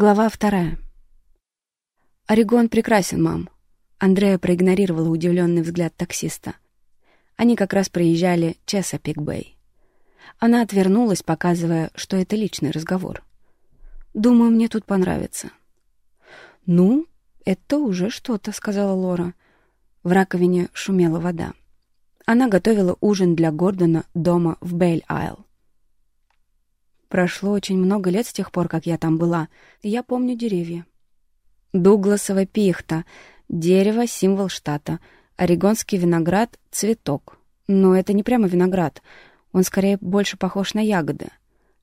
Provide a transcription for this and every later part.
Глава вторая. «Орегон прекрасен, мам». Андрея проигнорировала удивленный взгляд таксиста. Они как раз проезжали Чесапик-Бэй. Она отвернулась, показывая, что это личный разговор. «Думаю, мне тут понравится». «Ну, это уже что-то», — сказала Лора. В раковине шумела вода. Она готовила ужин для Гордона дома в Бейль-Айл. Прошло очень много лет с тех пор, как я там была, я помню деревья. Дугласова пихта, дерево — символ штата, орегонский виноград — цветок. Но это не прямо виноград, он скорее больше похож на ягоды.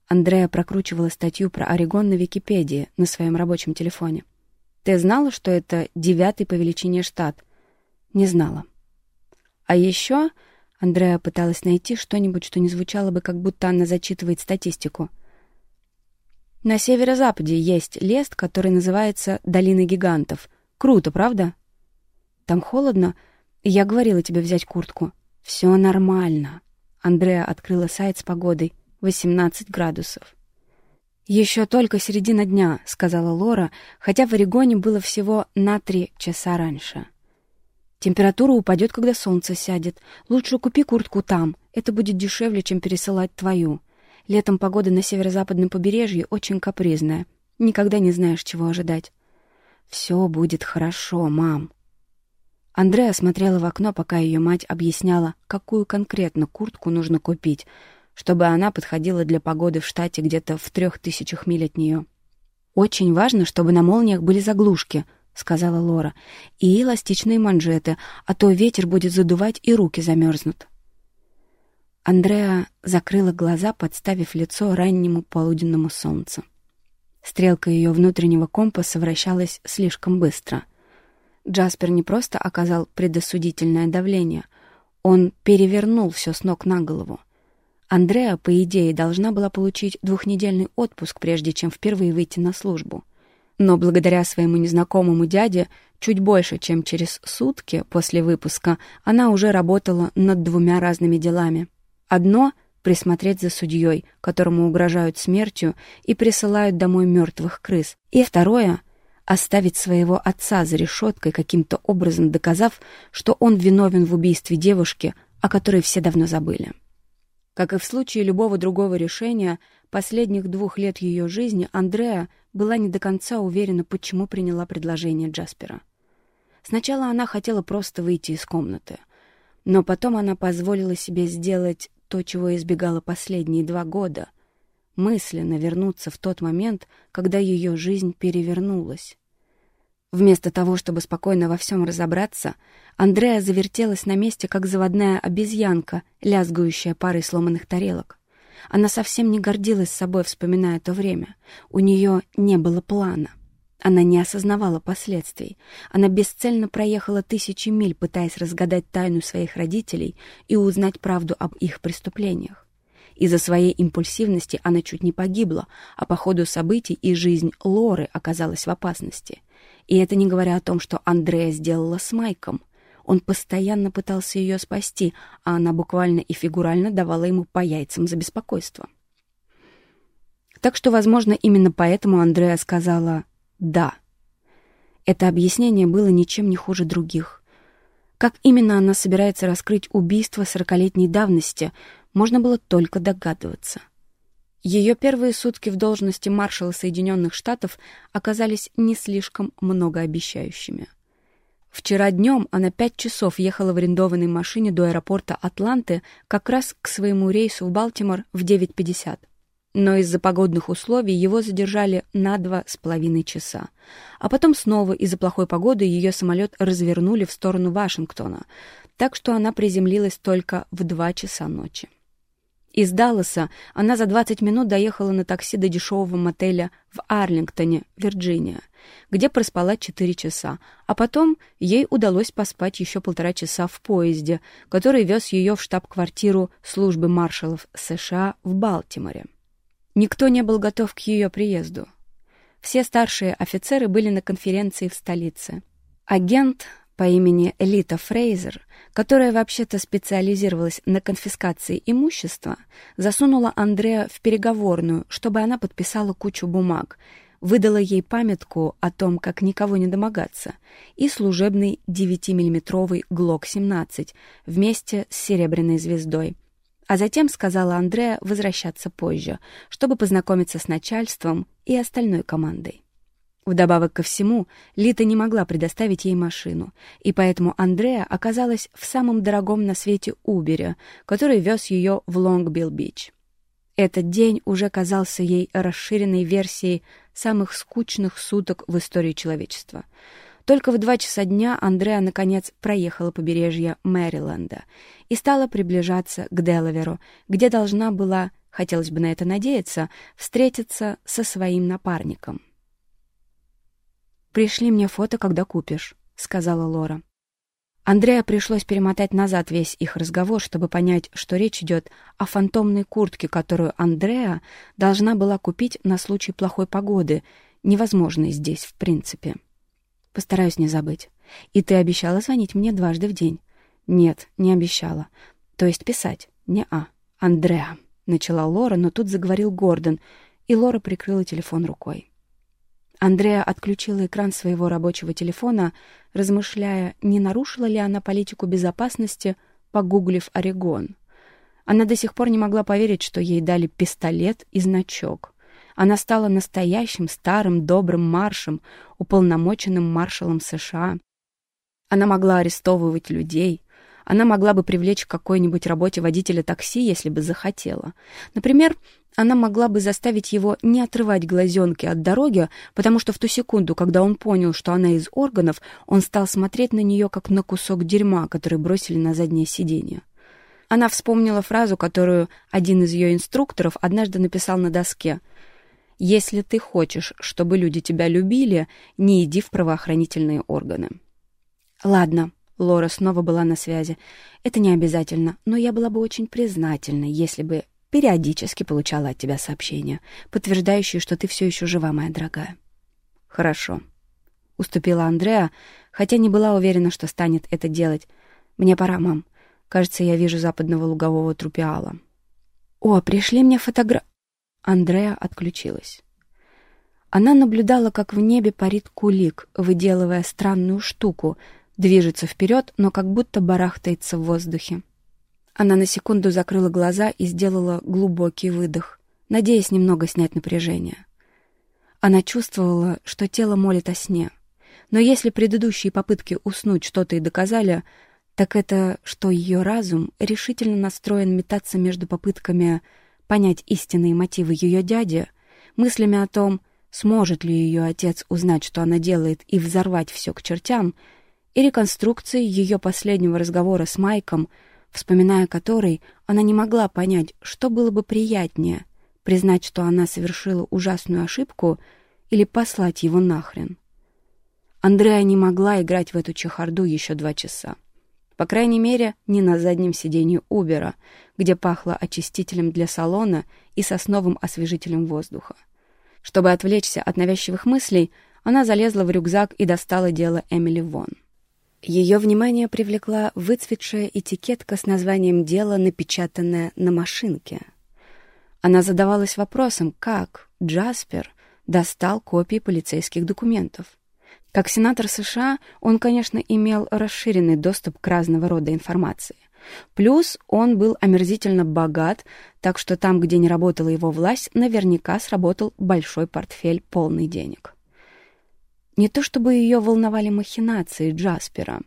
Андрея прокручивала статью про Орегон на Википедии на своем рабочем телефоне. «Ты знала, что это девятый по величине штат?» «Не знала». «А еще Андреа пыталась найти что-нибудь, что не звучало бы, как будто она зачитывает статистику. На северо-западе есть лес, который называется «Долина гигантов». Круто, правда? Там холодно, я говорила тебе взять куртку. Все нормально. Андреа открыла сайт с погодой. 18 градусов. «Еще только середина дня», — сказала Лора, хотя в Орегоне было всего на три часа раньше. Температура упадет, когда солнце сядет. Лучше купи куртку там. Это будет дешевле, чем пересылать твою. Летом погода на северо-западном побережье очень капризная. Никогда не знаешь, чего ожидать. Все будет хорошо, мам. Андреа смотрела в окно, пока ее мать объясняла, какую конкретно куртку нужно купить, чтобы она подходила для погоды в штате где-то в трех тысячах миль от нее. Очень важно, чтобы на молниях были заглушки —— сказала Лора, — «и эластичные манжеты, а то ветер будет задувать и руки замерзнут». Андреа закрыла глаза, подставив лицо раннему полуденному солнцу. Стрелка ее внутреннего компаса вращалась слишком быстро. Джаспер не просто оказал предосудительное давление, он перевернул все с ног на голову. Андреа, по идее, должна была получить двухнедельный отпуск, прежде чем впервые выйти на службу — но благодаря своему незнакомому дяде чуть больше, чем через сутки после выпуска, она уже работала над двумя разными делами. Одно — присмотреть за судьей, которому угрожают смертью и присылают домой мертвых крыс. И второе — оставить своего отца за решеткой, каким-то образом доказав, что он виновен в убийстве девушки, о которой все давно забыли. Как и в случае любого другого решения, последних двух лет ее жизни Андреа была не до конца уверена, почему приняла предложение Джаспера. Сначала она хотела просто выйти из комнаты, но потом она позволила себе сделать то, чего избегала последние два года — мысленно вернуться в тот момент, когда ее жизнь перевернулась. Вместо того, чтобы спокойно во всем разобраться, Андреа завертелась на месте, как заводная обезьянка, лязгающая парой сломанных тарелок. Она совсем не гордилась собой, вспоминая то время. У нее не было плана. Она не осознавала последствий. Она бесцельно проехала тысячи миль, пытаясь разгадать тайну своих родителей и узнать правду об их преступлениях. Из-за своей импульсивности она чуть не погибла, а по ходу событий и жизнь Лоры оказалась в опасности. И это не говоря о том, что Андрея сделала с Майком — он постоянно пытался ее спасти, а она буквально и фигурально давала ему по яйцам за беспокойство. Так что, возможно, именно поэтому Андреа сказала «да». Это объяснение было ничем не хуже других. Как именно она собирается раскрыть убийство сорокалетней давности, можно было только догадываться. Ее первые сутки в должности маршала Соединенных Штатов оказались не слишком многообещающими. Вчера днем она пять часов ехала в арендованной машине до аэропорта Атланты как раз к своему рейсу в Балтимор в 9.50. Но из-за погодных условий его задержали на два с половиной часа. А потом снова из-за плохой погоды ее самолет развернули в сторону Вашингтона, так что она приземлилась только в два часа ночи. Из Далласа она за 20 минут доехала на такси до дешевого мотеля в Арлингтоне, Вирджиния, где проспала 4 часа, а потом ей удалось поспать еще полтора часа в поезде, который вез ее в штаб-квартиру службы маршалов США в Балтиморе. Никто не был готов к ее приезду. Все старшие офицеры были на конференции в столице. Агент по имени Элита Фрейзер, которая вообще-то специализировалась на конфискации имущества, засунула Андреа в переговорную, чтобы она подписала кучу бумаг, выдала ей памятку о том, как никого не домогаться, и служебный 9-миллиметровый ГЛОК-17 вместе с серебряной звездой. А затем сказала Андреа возвращаться позже, чтобы познакомиться с начальством и остальной командой. Вдобавок ко всему, Лита не могла предоставить ей машину, и поэтому Андреа оказалась в самом дорогом на свете Убере, который вез ее в Лонг-Билл-Бич. Этот день уже казался ей расширенной версией самых скучных суток в истории человечества. Только в два часа дня Андреа, наконец, проехала побережье Мэриленда и стала приближаться к Делаверу, где должна была, хотелось бы на это надеяться, встретиться со своим напарником. «Пришли мне фото, когда купишь», — сказала Лора. Андрея пришлось перемотать назад весь их разговор, чтобы понять, что речь идет о фантомной куртке, которую Андреа должна была купить на случай плохой погоды, невозможной здесь в принципе. Постараюсь не забыть. И ты обещала звонить мне дважды в день. Нет, не обещала. То есть писать. Не-а. Андреа. Начала Лора, но тут заговорил Гордон, и Лора прикрыла телефон рукой. Андреа отключила экран своего рабочего телефона, размышляя, не нарушила ли она политику безопасности, погуглив Орегон. Она до сих пор не могла поверить, что ей дали пистолет и значок. Она стала настоящим старым добрым маршем, уполномоченным маршалом США. Она могла арестовывать людей. Она могла бы привлечь к какой-нибудь работе водителя такси, если бы захотела. Например, она могла бы заставить его не отрывать глазенки от дороги, потому что в ту секунду, когда он понял, что она из органов, он стал смотреть на нее, как на кусок дерьма, который бросили на заднее сиденье. Она вспомнила фразу, которую один из ее инструкторов однажды написал на доске. «Если ты хочешь, чтобы люди тебя любили, не иди в правоохранительные органы». «Ладно», — Лора снова была на связи. «Это не обязательно, но я была бы очень признательна, если бы периодически получала от тебя сообщения, подтверждающие, что ты все еще жива, моя дорогая. Хорошо. Уступила Андреа, хотя не была уверена, что станет это делать. Мне пора, мам. Кажется, я вижу западного лугового трупиала. О, пришли мне фотогра... Андреа отключилась. Она наблюдала, как в небе парит кулик, выделывая странную штуку, движется вперед, но как будто барахтается в воздухе. Она на секунду закрыла глаза и сделала глубокий выдох, надеясь немного снять напряжение. Она чувствовала, что тело молит о сне. Но если предыдущие попытки уснуть что-то и доказали, так это, что ее разум решительно настроен метаться между попытками понять истинные мотивы ее дяди, мыслями о том, сможет ли ее отец узнать, что она делает, и взорвать все к чертям, и реконструкцией ее последнего разговора с Майком — вспоминая который, она не могла понять, что было бы приятнее — признать, что она совершила ужасную ошибку или послать его нахрен. Андреа не могла играть в эту чехарду еще два часа. По крайней мере, не на заднем сиденье Убера, где пахло очистителем для салона и сосновым освежителем воздуха. Чтобы отвлечься от навязчивых мыслей, она залезла в рюкзак и достала дело Эмили Вон. Ее внимание привлекла выцветшая этикетка с названием дела, напечатанная на машинке. Она задавалась вопросом, как Джаспер достал копии полицейских документов. Как сенатор США он, конечно, имел расширенный доступ к разного рода информации. Плюс он был омерзительно богат, так что там, где не работала его власть, наверняка сработал большой портфель полный денег. Не то чтобы ее волновали махинации Джаспера.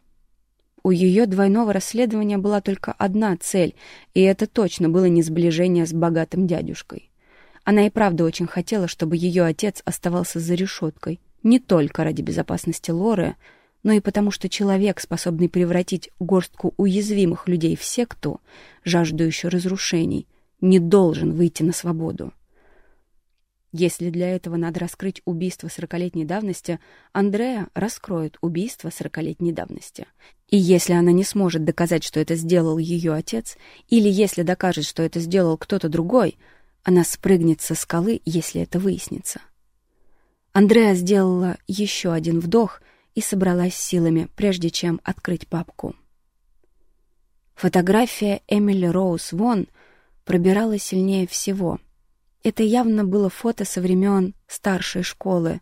У ее двойного расследования была только одна цель, и это точно было не сближение с богатым дядюшкой. Она и правда очень хотела, чтобы ее отец оставался за решеткой, не только ради безопасности Лоры, но и потому, что человек, способный превратить горстку уязвимых людей в секту, жаждущую разрушений, не должен выйти на свободу. Если для этого надо раскрыть убийство сорокалетней давности, Андреа раскроет убийство сорокалетней давности. И если она не сможет доказать, что это сделал ее отец, или если докажет, что это сделал кто-то другой, она спрыгнет со скалы, если это выяснится. Андреа сделала еще один вдох и собралась силами, прежде чем открыть папку. Фотография Эмили Роуз Вон пробирала сильнее всего — Это явно было фото со времен старшей школы.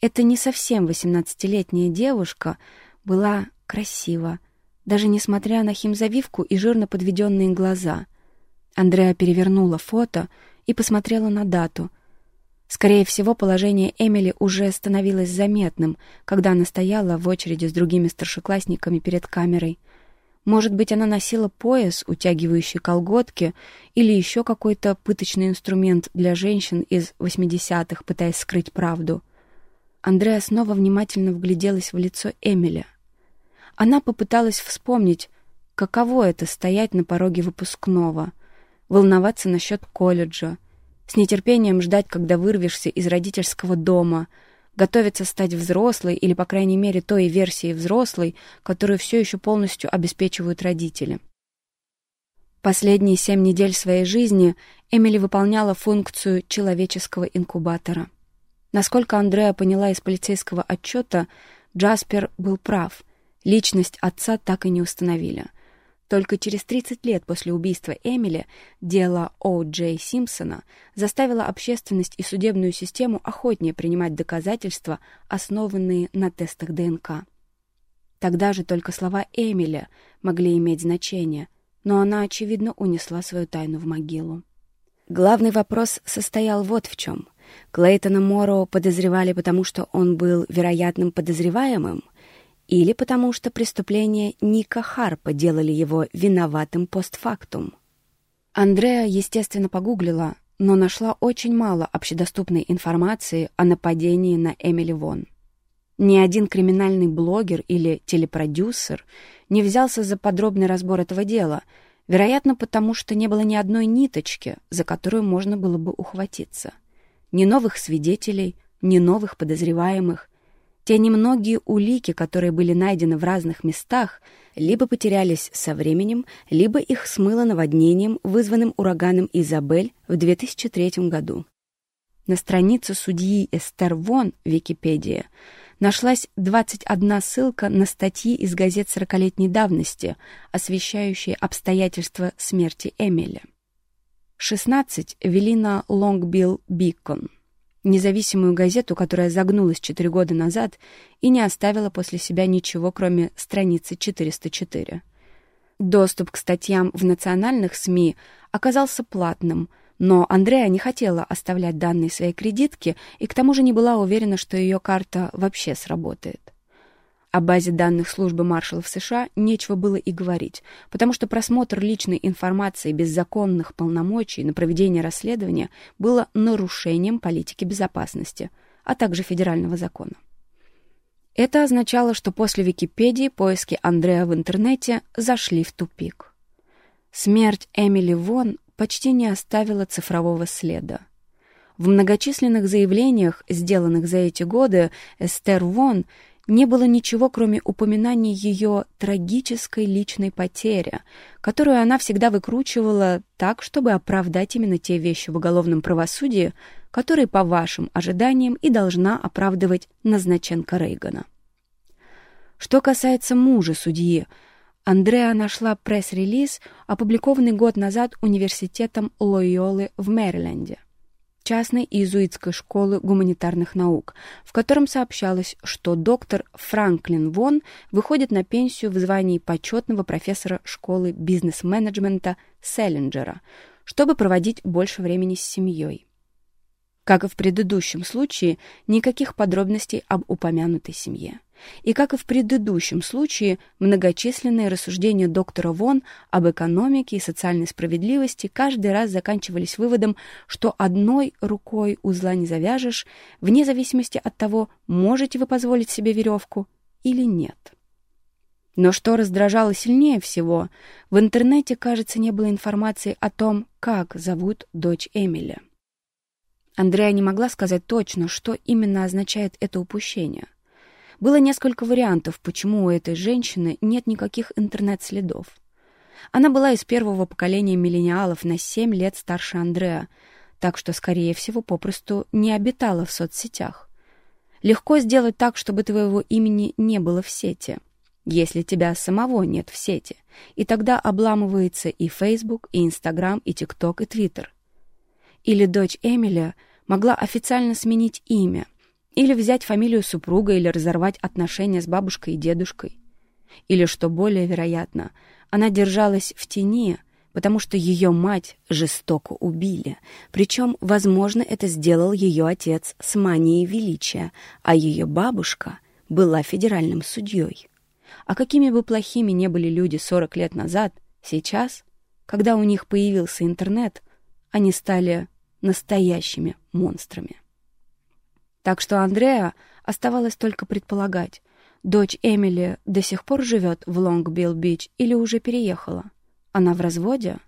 Это не совсем восемнадцатилетняя девушка была красива, даже несмотря на химзавивку и жирно подведенные глаза. Андреа перевернула фото и посмотрела на дату. Скорее всего, положение Эмили уже становилось заметным, когда она стояла в очереди с другими старшеклассниками перед камерой. Может быть, она носила пояс, утягивающий колготки, или еще какой-то пыточный инструмент для женщин из 80-х, пытаясь скрыть правду. Андреа снова внимательно вгляделась в лицо Эмили. Она попыталась вспомнить, каково это — стоять на пороге выпускного, волноваться насчет колледжа, с нетерпением ждать, когда вырвешься из родительского дома — готовится стать взрослой или, по крайней мере, той версией взрослой, которую все еще полностью обеспечивают родители. Последние семь недель своей жизни Эмили выполняла функцию человеческого инкубатора. Насколько Андреа поняла из полицейского отчета, Джаспер был прав. Личность отца так и не установили — только через 30 лет после убийства Эмили дело О. Джей Симпсона заставило общественность и судебную систему охотнее принимать доказательства, основанные на тестах ДНК. Тогда же только слова Эмили могли иметь значение, но она, очевидно, унесла свою тайну в могилу. Главный вопрос состоял вот в чем. Клейтона Моро подозревали, потому что он был вероятным подозреваемым — или потому что преступления Ника Харпа делали его виноватым постфактум. Андреа, естественно, погуглила, но нашла очень мало общедоступной информации о нападении на Эмили Вон. Ни один криминальный блогер или телепродюсер не взялся за подробный разбор этого дела, вероятно, потому что не было ни одной ниточки, за которую можно было бы ухватиться. Ни новых свидетелей, ни новых подозреваемых, те немногие улики, которые были найдены в разных местах, либо потерялись со временем, либо их смыло наводнением, вызванным ураганом Изабель в 2003 году. На странице судьи Эстер Вон Википедия нашлась 21 ссылка на статьи из газет 40-летней давности, освещающие обстоятельства смерти Эмили. 16 вели на Лонгбилл Бикон — независимую газету, которая загнулась четыре года назад и не оставила после себя ничего, кроме страницы 404. Доступ к статьям в национальных СМИ оказался платным, но Андреа не хотела оставлять данные своей кредитки и к тому же не была уверена, что ее карта вообще сработает. О базе данных службы маршалов США нечего было и говорить, потому что просмотр личной информации без законных полномочий на проведение расследования было нарушением политики безопасности, а также федерального закона. Это означало, что после Википедии поиски Андреа в интернете зашли в тупик. Смерть Эмили Вон почти не оставила цифрового следа. В многочисленных заявлениях, сделанных за эти годы, Эстер Вон не было ничего, кроме упоминаний ее трагической личной потери, которую она всегда выкручивала так, чтобы оправдать именно те вещи в уголовном правосудии, которые, по вашим ожиданиям, и должна оправдывать Назначенко Рейгана. Что касается мужа судьи, Андреа нашла пресс-релиз, опубликованный год назад университетом Лойолы в Мэриленде частной иезуитской школы гуманитарных наук, в котором сообщалось, что доктор Франклин Вон выходит на пенсию в звании почетного профессора школы бизнес-менеджмента Селлинджера, чтобы проводить больше времени с семьей. Как и в предыдущем случае, никаких подробностей об упомянутой семье. И как и в предыдущем случае, многочисленные рассуждения доктора Вон об экономике и социальной справедливости каждый раз заканчивались выводом, что одной рукой узла не завяжешь, вне зависимости от того, можете вы позволить себе веревку или нет. Но что раздражало сильнее всего, в интернете, кажется, не было информации о том, как зовут дочь Эмили. Андрея не могла сказать точно, что именно означает это упущение — было несколько вариантов, почему у этой женщины нет никаких интернет-следов. Она была из первого поколения миллениалов на 7 лет старше Андреа, так что, скорее всего, попросту не обитала в соцсетях. Легко сделать так, чтобы твоего имени не было в сети, если тебя самого нет в сети, и тогда обламывается и Facebook, и Instagram, и TikTok, и Twitter. Или дочь Эмили могла официально сменить имя, или взять фамилию супруга, или разорвать отношения с бабушкой и дедушкой. Или, что более вероятно, она держалась в тени, потому что ее мать жестоко убили. Причем, возможно, это сделал ее отец с манией величия, а ее бабушка была федеральным судьей. А какими бы плохими не были люди 40 лет назад, сейчас, когда у них появился интернет, они стали настоящими монстрами. Так что Андреа оставалось только предполагать, дочь Эмили до сих пор живет в Лонг-Билл-Бич или уже переехала. Она в разводе?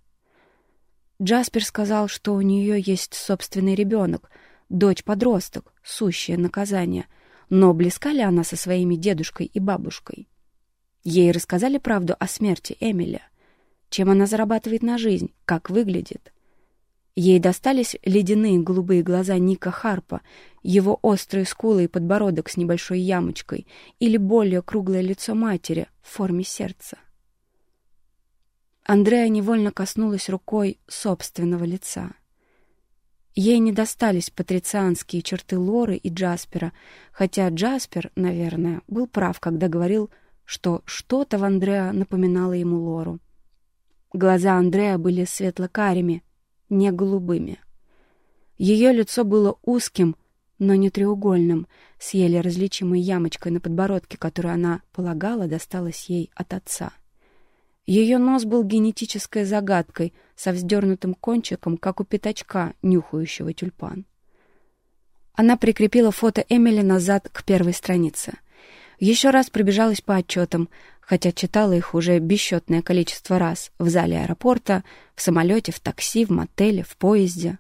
Джаспер сказал, что у нее есть собственный ребенок, дочь-подросток, сущее наказание. Но близка ли она со своими дедушкой и бабушкой? Ей рассказали правду о смерти Эмили. Чем она зарабатывает на жизнь, как выглядит. Ей достались ледяные голубые глаза Ника Харпа, его острые скулы и подбородок с небольшой ямочкой или более круглое лицо матери в форме сердца. Андреа невольно коснулась рукой собственного лица. Ей не достались патрицианские черты Лоры и Джаспера, хотя Джаспер, наверное, был прав, когда говорил, что что-то в Андреа напоминало ему Лору. Глаза Андреа были светло-карими, не голубыми. Ее лицо было узким, но не треугольным, с еле различимой ямочкой на подбородке, которую она полагала досталась ей от отца. Ее нос был генетической загадкой, со вздернутым кончиком, как у пятачка, нюхающего тюльпан. Она прикрепила фото Эмили назад к первой странице. Еще раз пробежалась по отчетам, хотя читала их уже бесчетное количество раз в зале аэропорта, в самолете, в такси, в мотеле, в поезде.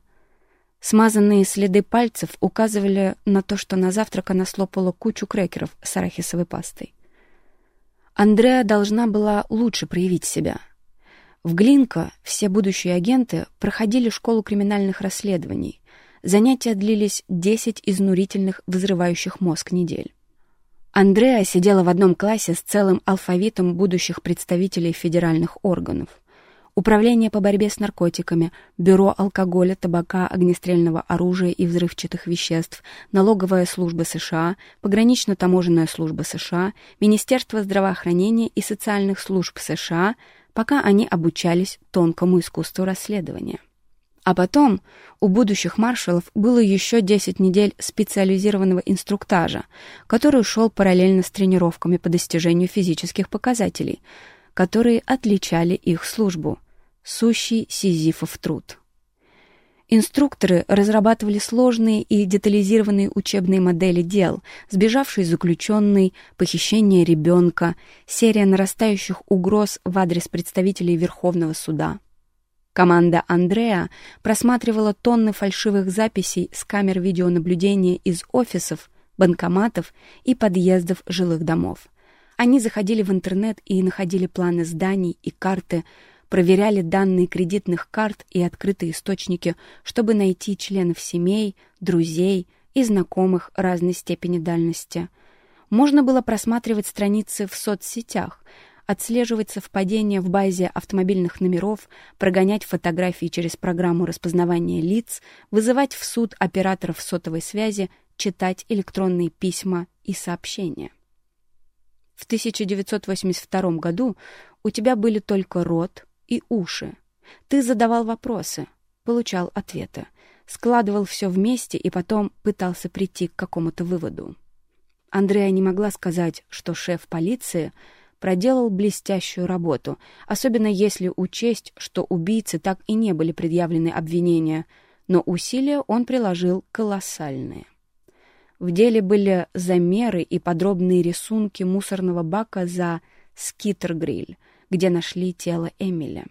Смазанные следы пальцев указывали на то, что на завтрак она слопала кучу крекеров с арахисовой пастой. Андреа должна была лучше проявить себя. В Глинко все будущие агенты проходили школу криминальных расследований. Занятия длились 10 изнурительных, взрывающих мозг недель. Андреа сидела в одном классе с целым алфавитом будущих представителей федеральных органов. Управление по борьбе с наркотиками, Бюро алкоголя, табака, огнестрельного оружия и взрывчатых веществ, Налоговая служба США, Погранично-таможенная служба США, Министерство здравоохранения и социальных служб США, пока они обучались тонкому искусству расследования. А потом у будущих маршалов было еще 10 недель специализированного инструктажа, который шел параллельно с тренировками по достижению физических показателей – которые отличали их службу — сущий сизифов труд. Инструкторы разрабатывали сложные и детализированные учебные модели дел, сбежавший заключенный, похищение ребенка, серия нарастающих угроз в адрес представителей Верховного суда. Команда Андреа просматривала тонны фальшивых записей с камер видеонаблюдения из офисов, банкоматов и подъездов жилых домов — они заходили в интернет и находили планы зданий и карты, проверяли данные кредитных карт и открытые источники, чтобы найти членов семей, друзей и знакомых разной степени дальности. Можно было просматривать страницы в соцсетях, отслеживать совпадения в базе автомобильных номеров, прогонять фотографии через программу распознавания лиц, вызывать в суд операторов сотовой связи, читать электронные письма и сообщения. В 1982 году у тебя были только рот и уши. Ты задавал вопросы, получал ответы, складывал все вместе и потом пытался прийти к какому-то выводу. Андрея не могла сказать, что шеф полиции проделал блестящую работу, особенно если учесть, что убийцы так и не были предъявлены обвинения, но усилия он приложил колоссальные. В деле были замеры и подробные рисунки мусорного бака за Скиттергриль, где нашли тело Эмили.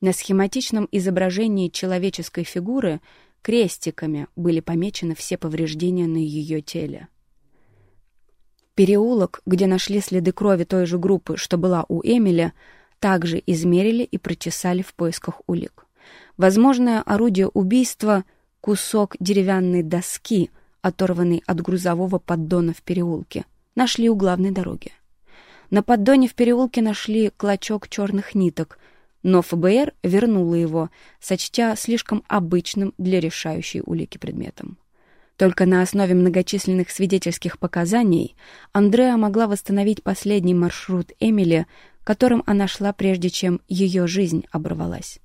На схематичном изображении человеческой фигуры крестиками были помечены все повреждения на ее теле. Переулок, где нашли следы крови той же группы, что была у Эмили, также измерили и прочесали в поисках улик. Возможное орудие убийства — кусок деревянной доски — оторванный от грузового поддона в переулке, нашли у главной дороги. На поддоне в переулке нашли клочок черных ниток, но ФБР вернуло его, сочтя слишком обычным для решающей улики предметом. Только на основе многочисленных свидетельских показаний Андреа могла восстановить последний маршрут Эмили, которым она шла, прежде чем ее жизнь оборвалась.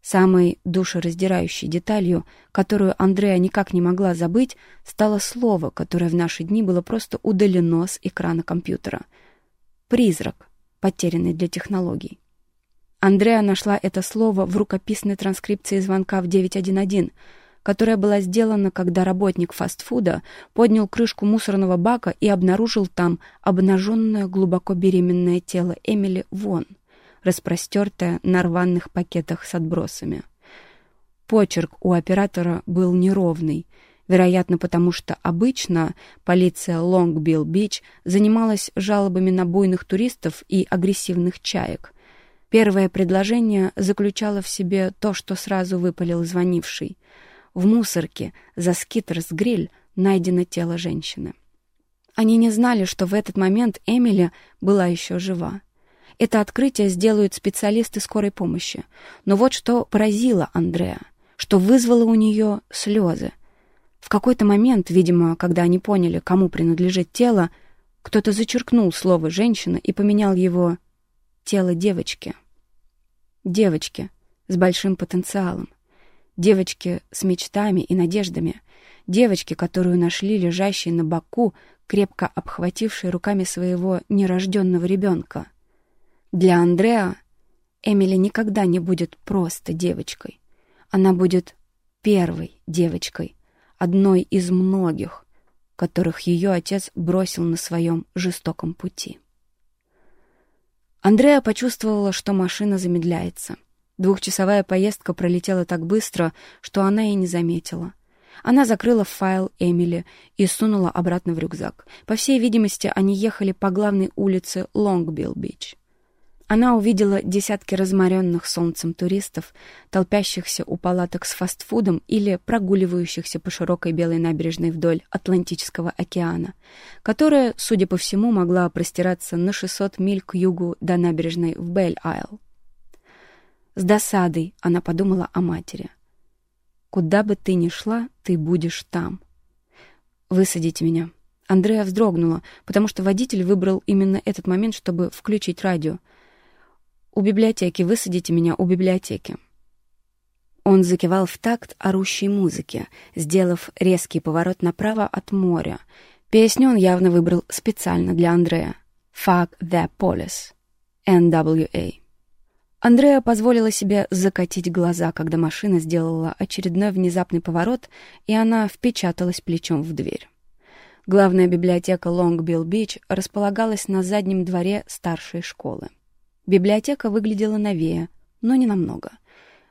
Самой душераздирающей деталью, которую Андреа никак не могла забыть, стало слово, которое в наши дни было просто удалено с экрана компьютера. «Призрак», потерянный для технологий. Андреа нашла это слово в рукописной транскрипции звонка в 911, которая была сделана, когда работник фастфуда поднял крышку мусорного бака и обнаружил там обнаженное глубоко беременное тело Эмили Вон — распростертая на рваных пакетах с отбросами. Почерк у оператора был неровный, вероятно, потому что обычно полиция Лонг-Билл-Бич занималась жалобами на буйных туристов и агрессивных чаек. Первое предложение заключало в себе то, что сразу выпалил звонивший. В мусорке за Скиттерс-гриль найдено тело женщины. Они не знали, что в этот момент Эмили была еще жива. Это открытие сделают специалисты скорой помощи. Но вот что поразило Андреа, что вызвало у нее слезы. В какой-то момент, видимо, когда они поняли, кому принадлежит тело, кто-то зачеркнул слово «женщина» и поменял его «тело девочки». Девочки с большим потенциалом. Девочки с мечтами и надеждами. Девочки, которую нашли лежащей на боку, крепко обхватившей руками своего нерожденного ребенка. Для Андреа Эмили никогда не будет просто девочкой. Она будет первой девочкой, одной из многих, которых ее отец бросил на своем жестоком пути. Андреа почувствовала, что машина замедляется. Двухчасовая поездка пролетела так быстро, что она и не заметила. Она закрыла файл Эмили и сунула обратно в рюкзак. По всей видимости, они ехали по главной улице Лонгбилл-Бич. Она увидела десятки разморенных солнцем туристов, толпящихся у палаток с фастфудом или прогуливающихся по широкой белой набережной вдоль Атлантического океана, которая, судя по всему, могла простираться на 600 миль к югу до набережной в Бель-Айл. С досадой она подумала о матери. «Куда бы ты ни шла, ты будешь там. Высадите меня». Андрея вздрогнула, потому что водитель выбрал именно этот момент, чтобы включить радио — «У библиотеки, высадите меня у библиотеки». Он закивал в такт орущей музыки, сделав резкий поворот направо от моря. Песню он явно выбрал специально для Андрея. «Fuck the Police» NWA. Андреа позволила себе закатить глаза, когда машина сделала очередной внезапный поворот, и она впечаталась плечом в дверь. Главная библиотека Лонг-Билл-Бич располагалась на заднем дворе старшей школы. Библиотека выглядела новее, но не намного.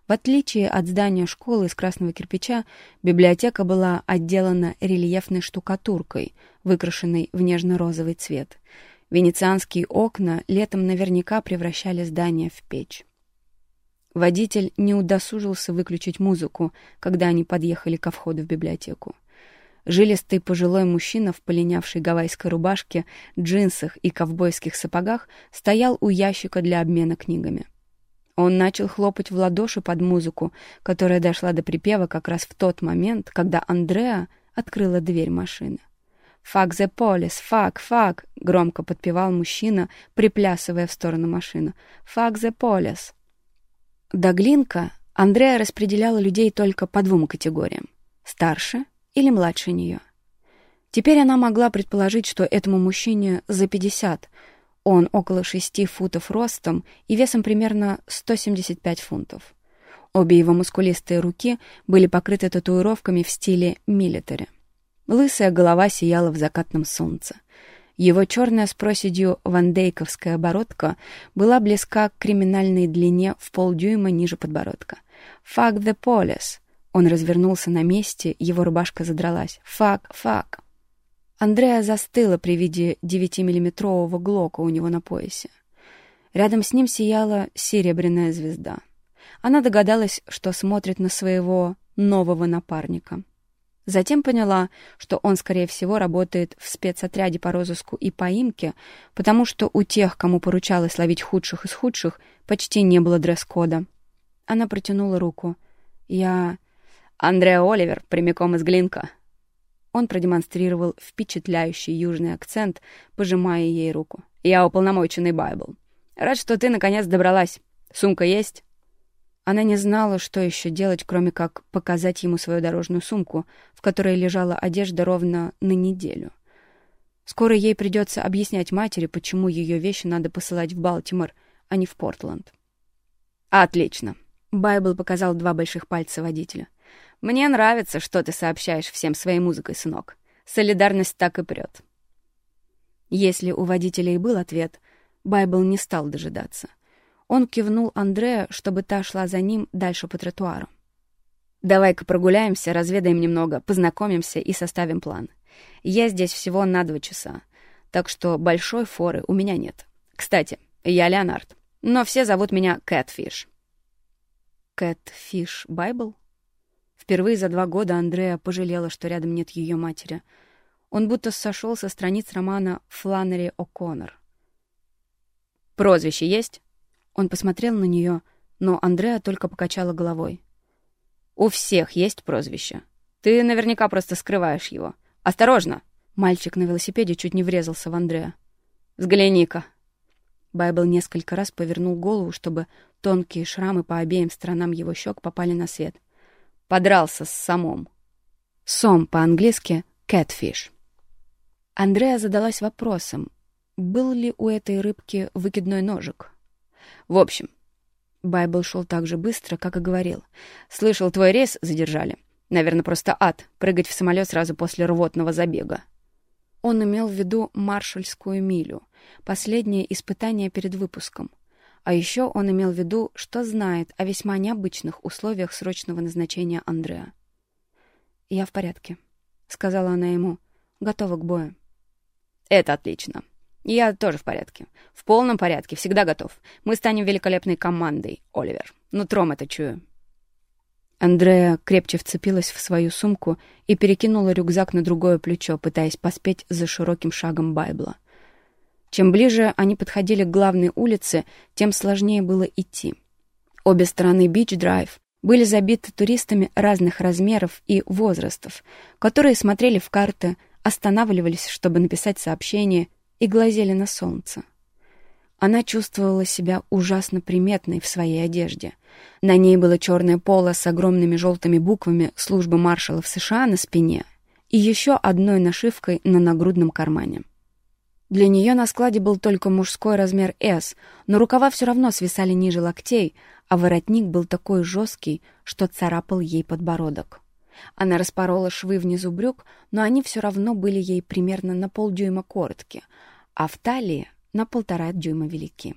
В отличие от здания школы из красного кирпича, библиотека была отделана рельефной штукатуркой, выкрашенной в нежно-розовый цвет. Венецианские окна летом наверняка превращали здание в печь. Водитель не удосужился выключить музыку, когда они подъехали ко входу в библиотеку. Жилистый пожилой мужчина в полинявшей гавайской рубашке, джинсах и ковбойских сапогах стоял у ящика для обмена книгами. Он начал хлопать в ладоши под музыку, которая дошла до припева как раз в тот момент, когда Андреа открыла дверь машины. «Фак зе полис! Фак! Фак!» — громко подпевал мужчина, приплясывая в сторону машины. «Фак зе полис!» До Глинка Андреа распределяла людей только по двум категориям — старше или младше нее. Теперь она могла предположить, что этому мужчине за 50. Он около 6 футов ростом и весом примерно 175 фунтов. Обе его мускулистые руки были покрыты татуировками в стиле милитари. Лысая голова сияла в закатном солнце. Его черная с проседью вандейковская бородка была близка к криминальной длине в полдюйма ниже подбородка. «Fuck the police!» Он развернулся на месте, его рубашка задралась. «Фак, фак!» Андреа застыла при виде девятимиллиметрового глока у него на поясе. Рядом с ним сияла серебряная звезда. Она догадалась, что смотрит на своего нового напарника. Затем поняла, что он, скорее всего, работает в спецотряде по розыску и поимке, потому что у тех, кому поручалось ловить худших из худших, почти не было дресс-кода. Она протянула руку. «Я...» «Андреа Оливер, прямиком из Глинка». Он продемонстрировал впечатляющий южный акцент, пожимая ей руку. «Я уполномоченный Байбл. Рад, что ты наконец добралась. Сумка есть?» Она не знала, что еще делать, кроме как показать ему свою дорожную сумку, в которой лежала одежда ровно на неделю. Скоро ей придется объяснять матери, почему ее вещи надо посылать в Балтимор, а не в Портленд. «Отлично!» — Байбл показал два больших пальца водителя. «Мне нравится, что ты сообщаешь всем своей музыкой, сынок. Солидарность так и прет». Если у водителя и был ответ, Байбл не стал дожидаться — он кивнул Андреа, чтобы та шла за ним дальше по тротуару. «Давай-ка прогуляемся, разведаем немного, познакомимся и составим план. Я здесь всего на два часа, так что большой форы у меня нет. Кстати, я Леонард, но все зовут меня Кэтфиш». «Кэтфиш Байбл?» Впервые за два года Андреа пожалела, что рядом нет ее матери. Он будто сошел со страниц романа Фланнери О'Коннор. «Прозвище есть?» Он посмотрел на нее, но Андреа только покачала головой. «У всех есть прозвище. Ты наверняка просто скрываешь его. Осторожно!» Мальчик на велосипеде чуть не врезался в Андреа. «Взгляни-ка!» Байбл несколько раз повернул голову, чтобы тонкие шрамы по обеим сторонам его щек попали на свет. Подрался с самом. «Сом» по-английски «catfish». Андреа задалась вопросом, был ли у этой рыбки выкидной ножик. В общем, Байбл шел так же быстро, как и говорил. «Слышал, твой рейс задержали. Наверное, просто ад — прыгать в самолет сразу после рвотного забега». Он имел в виду маршальскую милю, последнее испытание перед выпуском. А еще он имел в виду, что знает о весьма необычных условиях срочного назначения Андреа. «Я в порядке», — сказала она ему, — «готова к бою». «Это отлично», «Я тоже в порядке. В полном порядке, всегда готов. Мы станем великолепной командой, Оливер. Нутром это чую». Андрея крепче вцепилась в свою сумку и перекинула рюкзак на другое плечо, пытаясь поспеть за широким шагом Байбла. Чем ближе они подходили к главной улице, тем сложнее было идти. Обе стороны Бич-Драйв были забиты туристами разных размеров и возрастов, которые смотрели в карты, останавливались, чтобы написать сообщение и глазели на солнце. Она чувствовала себя ужасно приметной в своей одежде. На ней было черное поло с огромными желтыми буквами службы маршалов США на спине и еще одной нашивкой на нагрудном кармане. Для нее на складе был только мужской размер S, но рукава все равно свисали ниже локтей, а воротник был такой жесткий, что царапал ей подбородок. Она распорола швы внизу брюк, но они все равно были ей примерно на полдюйма короткие, а в талии на полтора дюйма велики.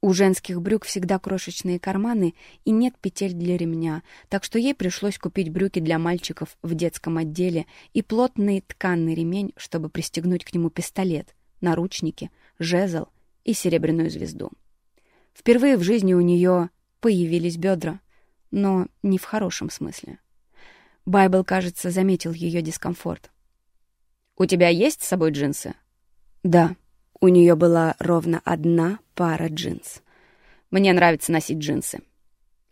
У женских брюк всегда крошечные карманы и нет петель для ремня, так что ей пришлось купить брюки для мальчиков в детском отделе и плотный тканный ремень, чтобы пристегнуть к нему пистолет, наручники, жезл и серебряную звезду. Впервые в жизни у нее появились бедра, но не в хорошем смысле. Байбл, кажется, заметил ее дискомфорт. «У тебя есть с собой джинсы?» Да, у нее была ровно одна пара джинс. Мне нравится носить джинсы.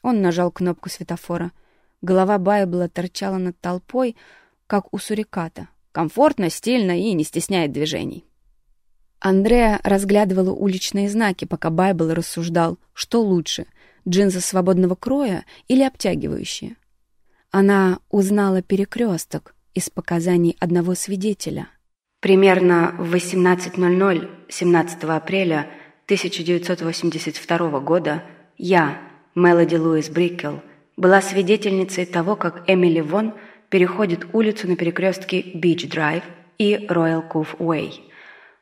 Он нажал кнопку светофора. Голова Байбла торчала над толпой, как у суриката. Комфортно, стильно и не стесняет движений. Андреа разглядывала уличные знаки, пока Байбл рассуждал, что лучше — джинсы свободного кроя или обтягивающие. Она узнала перекресток из показаний одного свидетеля. Примерно в 18.00 17 апреля 1982 года я, Мелоди Луис Брикел, была свидетельницей того, как Эмили Вон переходит улицу на перекрестке Бич-Драйв и Роял Коув Уэй.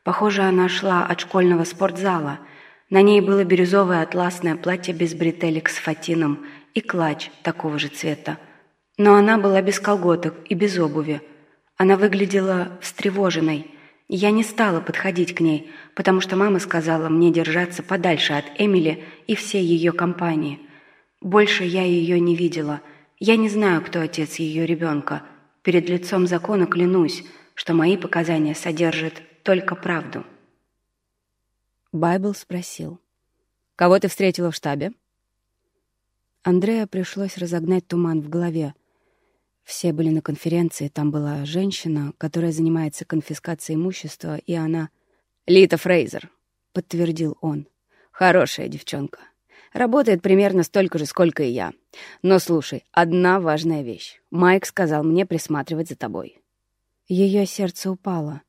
Похоже, она шла от школьного спортзала. На ней было бирюзовое атласное платье без бретелек с фатином и клатч такого же цвета. Но она была без колготок и без обуви – она выглядела встревоженной. Я не стала подходить к ней, потому что мама сказала мне держаться подальше от Эмили и всей ее компании. Больше я ее не видела. Я не знаю, кто отец ее ребенка. Перед лицом закона клянусь, что мои показания содержат только правду. Байбл спросил. «Кого ты встретила в штабе?» Андреа пришлось разогнать туман в голове. Все были на конференции, там была женщина, которая занимается конфискацией имущества, и она... «Лита Фрейзер», — подтвердил он. «Хорошая девчонка. Работает примерно столько же, сколько и я. Но слушай, одна важная вещь. Майк сказал мне присматривать за тобой». Ее сердце упало.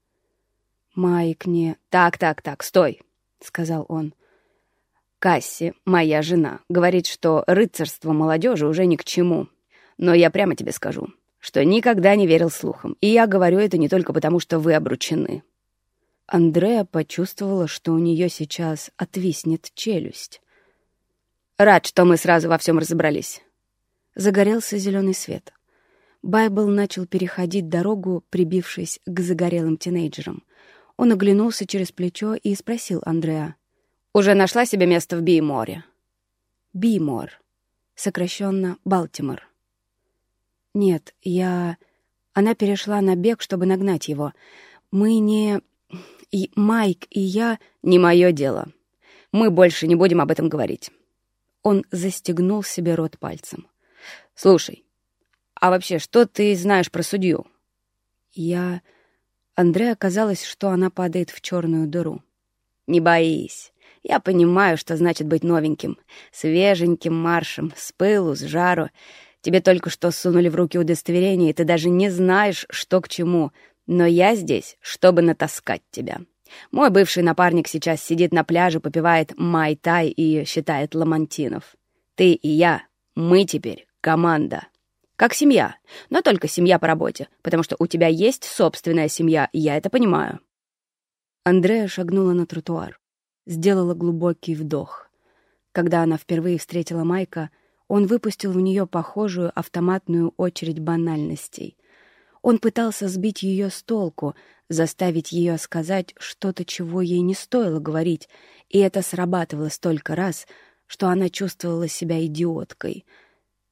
Майк не... «Так, так, так, стой», — сказал он. Касси, моя жена, говорит, что рыцарство молодежи уже ни к чему. Но я прямо тебе скажу, что никогда не верил слухам. И я говорю это не только потому, что вы обручены. Андреа почувствовала, что у нее сейчас отвиснет челюсть. Рад, что мы сразу во всем разобрались. Загорелся зеленый свет. Байбл начал переходить дорогу, прибившись к загорелым тинейджерам. Он оглянулся через плечо и спросил Андреа. Уже нашла себе место в Биморе. Бимор. Сокращенно Балтимор. Нет, я... Она перешла на бег, чтобы нагнать его. Мы не... И Майк и я... Не мое дело. Мы больше не будем об этом говорить. Он застегнул себе рот пальцем. «Слушай, а вообще, что ты знаешь про судью?» Я... Андре оказалось, что она падает в черную дыру. «Не боись. Я понимаю, что значит быть новеньким, свеженьким маршем, с пылу, с жару. Тебе только что сунули в руки удостоверение, и ты даже не знаешь, что к чему. Но я здесь, чтобы натаскать тебя. Мой бывший напарник сейчас сидит на пляже, попивает май-тай и считает ламантинов. Ты и я, мы теперь команда. Как семья, но только семья по работе, потому что у тебя есть собственная семья, я это понимаю. Андрея шагнула на тротуар сделала глубокий вдох. Когда она впервые встретила Майка, он выпустил в нее похожую автоматную очередь банальностей. Он пытался сбить ее с толку, заставить ее сказать что-то, чего ей не стоило говорить, и это срабатывало столько раз, что она чувствовала себя идиоткой.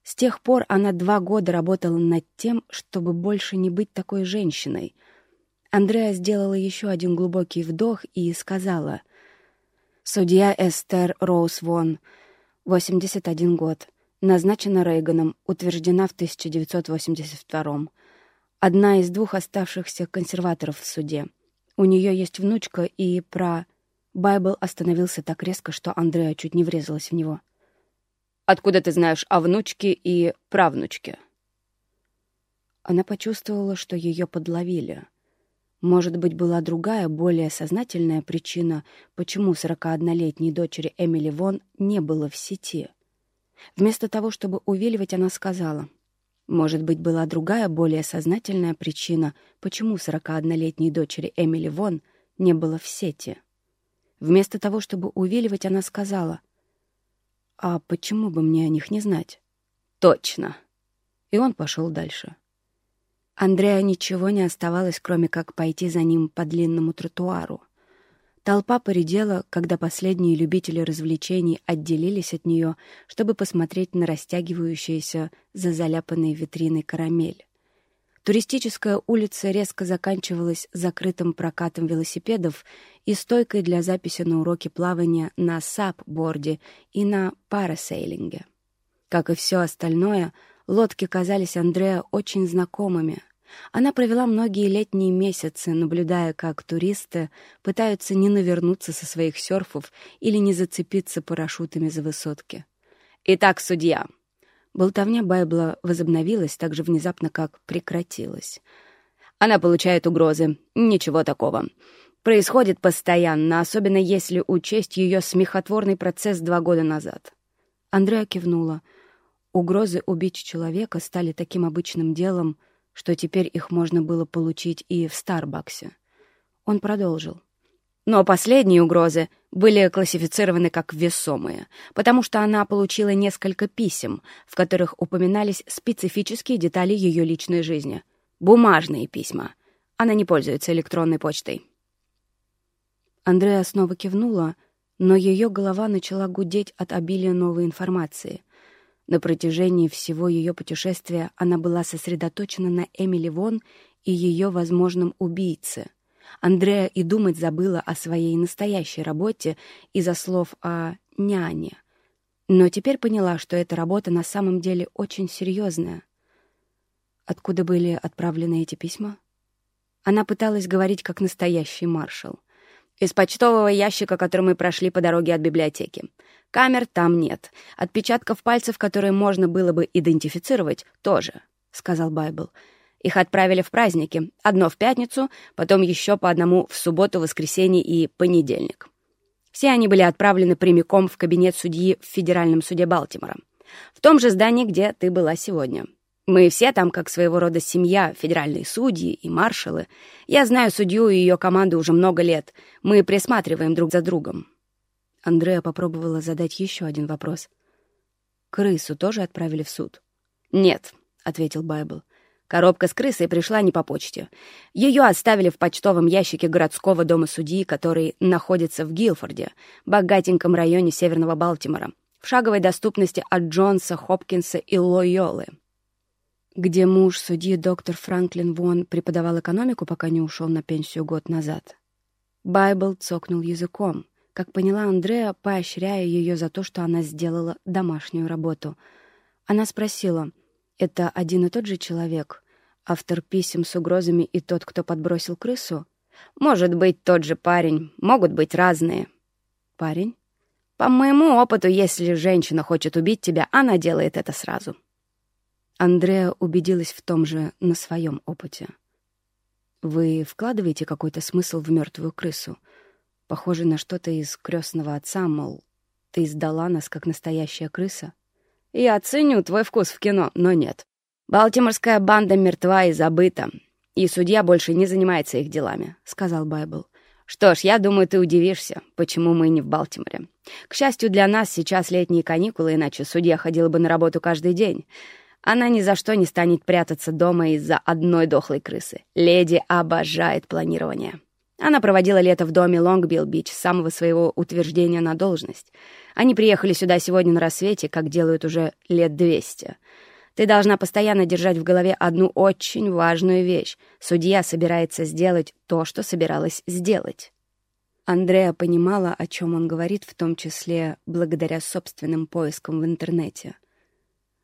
С тех пор она два года работала над тем, чтобы больше не быть такой женщиной. Андреа сделала еще один глубокий вдох и сказала — Судья Эстер Роуз Вон, 81 год. Назначена Рейганом, утверждена в 1982 Одна из двух оставшихся консерваторов в суде. У нее есть внучка и про... Байбл остановился так резко, что Андреа чуть не врезалась в него. «Откуда ты знаешь о внучке и правнучке?» Она почувствовала, что ее подловили — может быть, была другая, более сознательная причина, почему 41-летней дочери Эмили Вон не было в сети. Вместо того, чтобы увиливать, она сказала. Может быть, была другая, более сознательная причина, почему 41-летней дочери Эмили Вон не было в сети. Вместо того, чтобы увиливать, она сказала. «А почему бы мне о них не знать?» «Точно!» И он пошел дальше. Андреа ничего не оставалось, кроме как пойти за ним по длинному тротуару. Толпа поредела, когда последние любители развлечений отделились от нее, чтобы посмотреть на растягивающуюся за заляпанной витриной карамель. Туристическая улица резко заканчивалась закрытым прокатом велосипедов и стойкой для записи на уроки плавания на сап-борде и на парасейлинге. Как и все остальное, лодки казались Андреа очень знакомыми — она провела многие летние месяцы, наблюдая, как туристы пытаются не навернуться со своих серфов или не зацепиться парашютами за высотки. «Итак, судья». Болтовня Байбла возобновилась так же внезапно, как прекратилась. Она получает угрозы. Ничего такого. Происходит постоянно, особенно если учесть ее смехотворный процесс два года назад. Андреа кивнула. Угрозы убить человека стали таким обычным делом — что теперь их можно было получить и в Старбаксе. Он продолжил. Но последние угрозы были классифицированы как весомые, потому что она получила несколько писем, в которых упоминались специфические детали ее личной жизни. Бумажные письма. Она не пользуется электронной почтой. Андреа снова кивнула, но ее голова начала гудеть от обилия новой информации. На протяжении всего ее путешествия она была сосредоточена на Эмили Вон и ее возможном убийце. Андреа и думать забыла о своей настоящей работе из-за слов о няне. Но теперь поняла, что эта работа на самом деле очень серьезная. Откуда были отправлены эти письма? Она пыталась говорить как настоящий маршал. Из почтового ящика, который мы прошли по дороге от библиотеки. Камер там нет. Отпечатков пальцев, которые можно было бы идентифицировать, тоже, — сказал Байбл. Их отправили в праздники. Одно в пятницу, потом еще по одному в субботу, воскресенье и понедельник. Все они были отправлены прямиком в кабинет судьи в Федеральном суде Балтимора. В том же здании, где ты была сегодня. Мы все там как своего рода семья, федеральные судьи и маршалы. Я знаю судью и ее команду уже много лет. Мы присматриваем друг за другом. Андреа попробовала задать еще один вопрос. «Крысу тоже отправили в суд?» «Нет», — ответил Байбл. Коробка с крысой пришла не по почте. Ее оставили в почтовом ящике городского дома судьи, который находится в Гилфорде, богатеньком районе Северного Балтимора, в шаговой доступности от Джонса, Хопкинса и Лойолы. Где муж судьи доктор Франклин Вон преподавал экономику, пока не ушел на пенсию год назад. Байбл цокнул языком, как поняла Андреа, поощряя ее за то, что она сделала домашнюю работу. Она спросила — это один и тот же человек? Автор писем с угрозами и тот, кто подбросил крысу? Может быть, тот же парень. Могут быть разные. Парень? По моему опыту, если женщина хочет убить тебя, она делает это сразу. Андреа убедилась в том же на своем опыте. Вы вкладываете какой-то смысл в мертвую крысу? Похоже на что-то из крестного отца, мол, ты сдала нас как настоящая крыса? Я ценю твой вкус в кино, но нет. Балтиморская банда мертва и забыта, и судья больше не занимается их делами», — сказал Байбл. «Что ж, я думаю, ты удивишься, почему мы не в Балтиморе. К счастью для нас, сейчас летние каникулы, иначе судья ходила бы на работу каждый день. Она ни за что не станет прятаться дома из-за одной дохлой крысы. Леди обожает планирование». Она проводила лето в доме Лонгбилл-Бич с самого своего утверждения на должность. Они приехали сюда сегодня на рассвете, как делают уже лет двести. Ты должна постоянно держать в голове одну очень важную вещь. Судья собирается сделать то, что собиралась сделать. Андреа понимала, о чем он говорит, в том числе благодаря собственным поискам в интернете.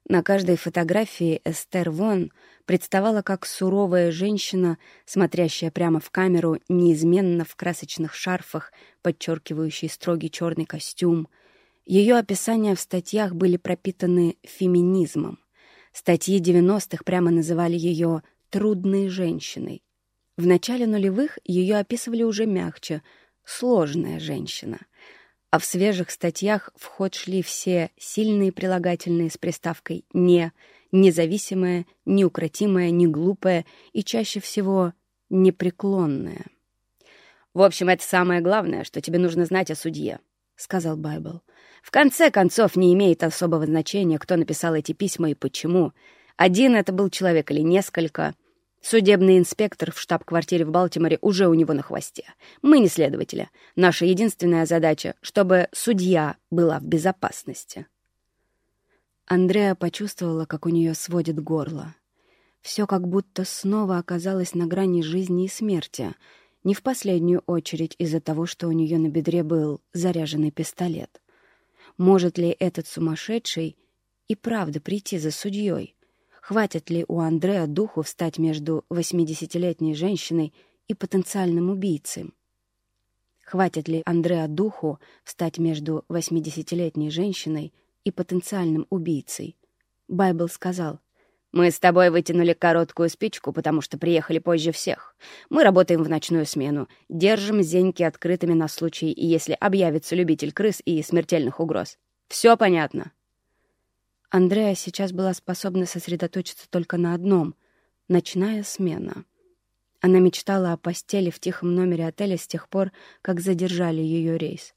На каждой фотографии Эстер Вон представала как суровая женщина, смотрящая прямо в камеру, неизменно в красочных шарфах, подчеркивающий строгий черный костюм. Ее описания в статьях были пропитаны феминизмом. Статьи 90-х прямо называли ее «трудной женщиной». В начале нулевых ее описывали уже мягче «сложная женщина», а в свежих статьях в ход шли все сильные прилагательные с приставкой «не», независимое, неукротимое, не глупое и чаще всего непреклонное. «В общем, это самое главное, что тебе нужно знать о судье», — сказал Байбл. «В конце концов, не имеет особого значения, кто написал эти письма и почему. Один это был человек или несколько — Судебный инспектор в штаб-квартире в Балтиморе уже у него на хвосте. Мы не следователи. Наша единственная задача — чтобы судья была в безопасности. Андреа почувствовала, как у нее сводит горло. Все как будто снова оказалось на грани жизни и смерти, не в последнюю очередь из-за того, что у нее на бедре был заряженный пистолет. Может ли этот сумасшедший и правда прийти за судьей? Хватит ли у Андреа духу встать между 80-летней женщиной и потенциальным убийцей? Хватит ли Андреа духу встать между 80-летней женщиной и потенциальным убийцей? Байбл сказал, «Мы с тобой вытянули короткую спичку, потому что приехали позже всех. Мы работаем в ночную смену, держим зеньки открытыми на случай, если объявится любитель крыс и смертельных угроз. Все понятно?» Андреа сейчас была способна сосредоточиться только на одном — ночная смена. Она мечтала о постели в тихом номере отеля с тех пор, как задержали ее рейс.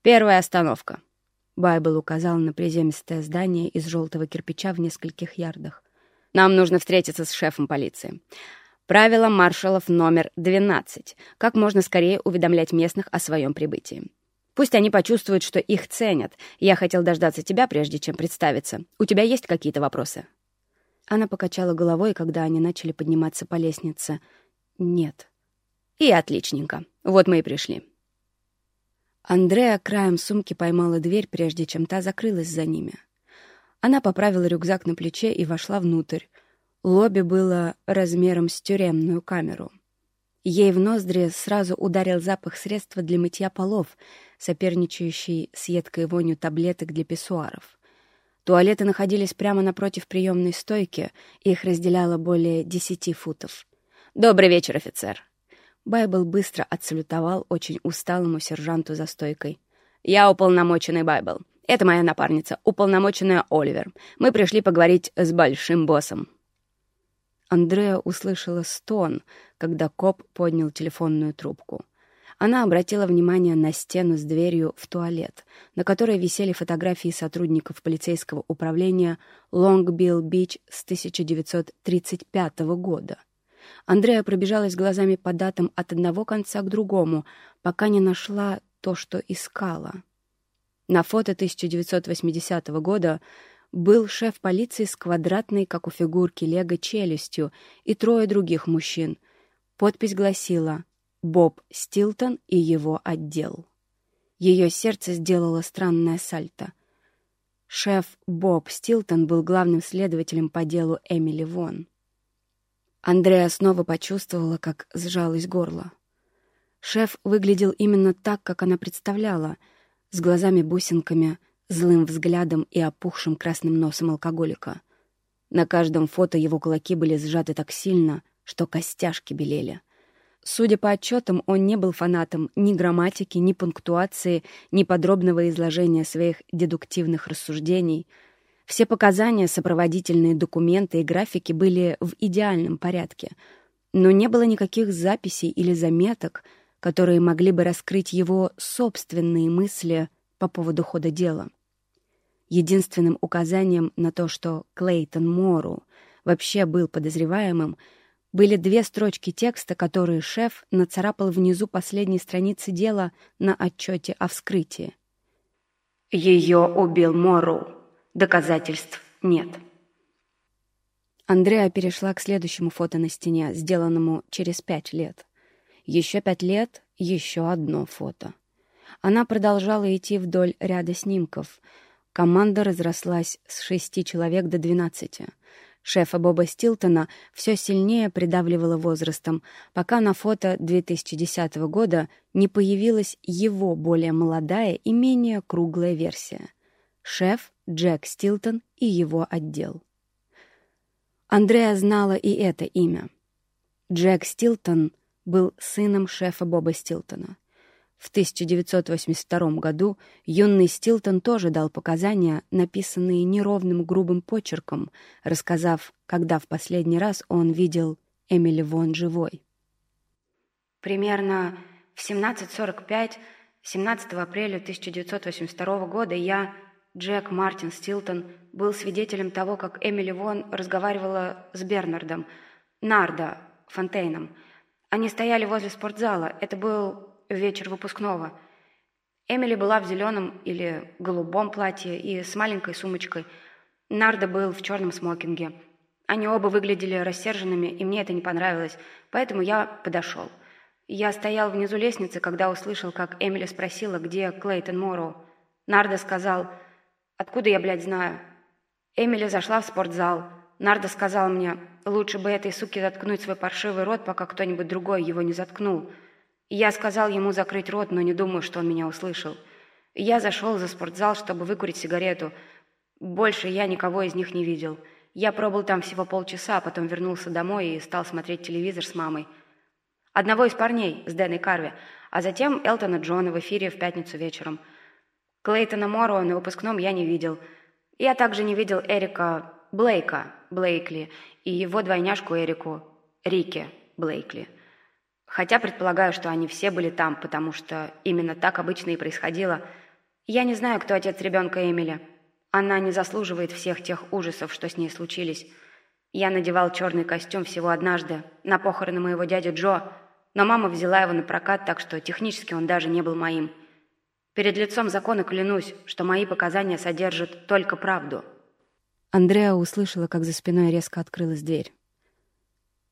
«Первая остановка», — Байбл указал на приземистое здание из желтого кирпича в нескольких ярдах. «Нам нужно встретиться с шефом полиции. Правило маршалов номер 12. Как можно скорее уведомлять местных о своем прибытии. Пусть они почувствуют, что их ценят. Я хотел дождаться тебя, прежде чем представиться. У тебя есть какие-то вопросы?» Она покачала головой, когда они начали подниматься по лестнице. «Нет». «И отличненько. Вот мы и пришли». Андреа краем сумки поймала дверь, прежде чем та закрылась за ними. Она поправила рюкзак на плече и вошла внутрь. Лобби было размером с тюремную камеру. Ей в ноздри сразу ударил запах средства для мытья полов, соперничающий с едкой вонью таблеток для писсуаров. Туалеты находились прямо напротив приемной стойки, их разделяло более десяти футов. «Добрый вечер, офицер!» Байбл быстро отсалютовал очень усталому сержанту за стойкой. «Я уполномоченный Байбл. Это моя напарница, уполномоченная Оливер. Мы пришли поговорить с большим боссом». Андреа услышала стон, когда коп поднял телефонную трубку. Она обратила внимание на стену с дверью в туалет, на которой висели фотографии сотрудников полицейского управления Лонг-Билл-Бич с 1935 года. Андреа пробежалась глазами по датам от одного конца к другому, пока не нашла то, что искала. На фото 1980 года был шеф полиции с квадратной, как у фигурки Лего, челюстью и трое других мужчин. Подпись гласила «Боб Стилтон и его отдел». Ее сердце сделало странное сальто. Шеф Боб Стилтон был главным следователем по делу Эмили Вон. Андреа снова почувствовала, как сжалось горло. Шеф выглядел именно так, как она представляла, с глазами-бусинками — злым взглядом и опухшим красным носом алкоголика. На каждом фото его кулаки были сжаты так сильно, что костяшки белели. Судя по отчетам, он не был фанатом ни грамматики, ни пунктуации, ни подробного изложения своих дедуктивных рассуждений. Все показания, сопроводительные документы и графики были в идеальном порядке, но не было никаких записей или заметок, которые могли бы раскрыть его собственные мысли по поводу хода дела. Единственным указанием на то, что Клейтон Мору вообще был подозреваемым, были две строчки текста, которые шеф нацарапал внизу последней страницы дела на отчете о вскрытии. «Ее убил Мору. Доказательств нет». Андреа перешла к следующему фото на стене, сделанному через пять лет. Еще пять лет — еще одно фото. Она продолжала идти вдоль ряда снимков — Команда разрослась с шести человек до двенадцати. Шефа Боба Стилтона все сильнее придавливало возрастом, пока на фото 2010 года не появилась его более молодая и менее круглая версия. Шеф Джек Стилтон и его отдел. Андреа знала и это имя. Джек Стилтон был сыном шефа Боба Стилтона. В 1982 году юный Стилтон тоже дал показания, написанные неровным грубым почерком, рассказав, когда в последний раз он видел Эмили Вон живой. Примерно в 17.45 17 апреля 1982 года я, Джек Мартин Стилтон, был свидетелем того, как Эмили Вон разговаривала с Бернардом, Нардо, Фонтейном. Они стояли возле спортзала. Это был вечер выпускного. Эмили была в зеленом или голубом платье и с маленькой сумочкой. Нарда был в черном смокинге. Они оба выглядели рассерженными, и мне это не понравилось, поэтому я подошел. Я стоял внизу лестницы, когда услышал, как Эмили спросила, где Клейтон Морроу. Нарда сказал, «Откуда я, блядь, знаю?» Эмили зашла в спортзал. Нарда сказал мне, «Лучше бы этой суке заткнуть свой паршивый рот, пока кто-нибудь другой его не заткнул». Я сказал ему закрыть рот, но не думаю, что он меня услышал. Я зашел за спортзал, чтобы выкурить сигарету. Больше я никого из них не видел. Я пробыл там всего полчаса, а потом вернулся домой и стал смотреть телевизор с мамой. Одного из парней, с Дэной Карви, а затем Элтона Джона в эфире в пятницу вечером. Клейтона Морроу на выпускном я не видел. Я также не видел Эрика Блейка Блейкли и его двойняшку Эрику Рике Блейкли. Хотя предполагаю, что они все были там, потому что именно так обычно и происходило. Я не знаю, кто отец ребенка Эмили. Она не заслуживает всех тех ужасов, что с ней случились. Я надевал черный костюм всего однажды, на похороны моего дяди Джо, но мама взяла его на прокат, так что технически он даже не был моим. Перед лицом закона клянусь, что мои показания содержат только правду». Андреа услышала, как за спиной резко открылась дверь.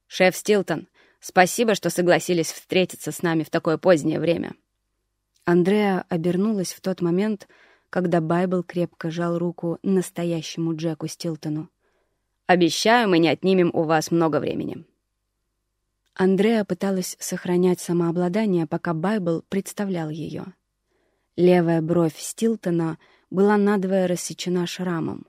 «Шеф Стилтон, спасибо, что согласились встретиться с нами в такое позднее время». Андреа обернулась в тот момент, когда Байбл крепко жал руку настоящему Джеку Стилтону. «Обещаю, мы не отнимем у вас много времени». Андреа пыталась сохранять самообладание, пока Байбл представлял ее. Левая бровь Стилтона была надвое рассечена шрамом.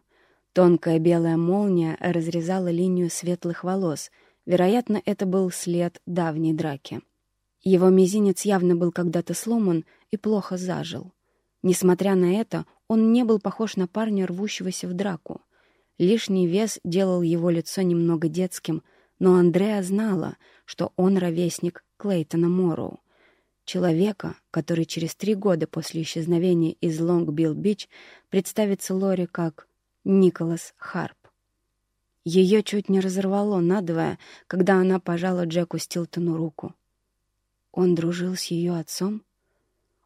Тонкая белая молния разрезала линию светлых волос. Вероятно, это был след давней драки. Его мизинец явно был когда-то сломан и плохо зажил. Несмотря на это, он не был похож на парня, рвущегося в драку. Лишний вес делал его лицо немного детским, но Андреа знала, что он ровесник Клейтона Морроу. Человека, который через три года после исчезновения из Лонг-Билл-Бич представится Лори как Николас Харп. Ее чуть не разорвало надвое, когда она пожала Джеку Стилтону руку. Он дружил с ее отцом?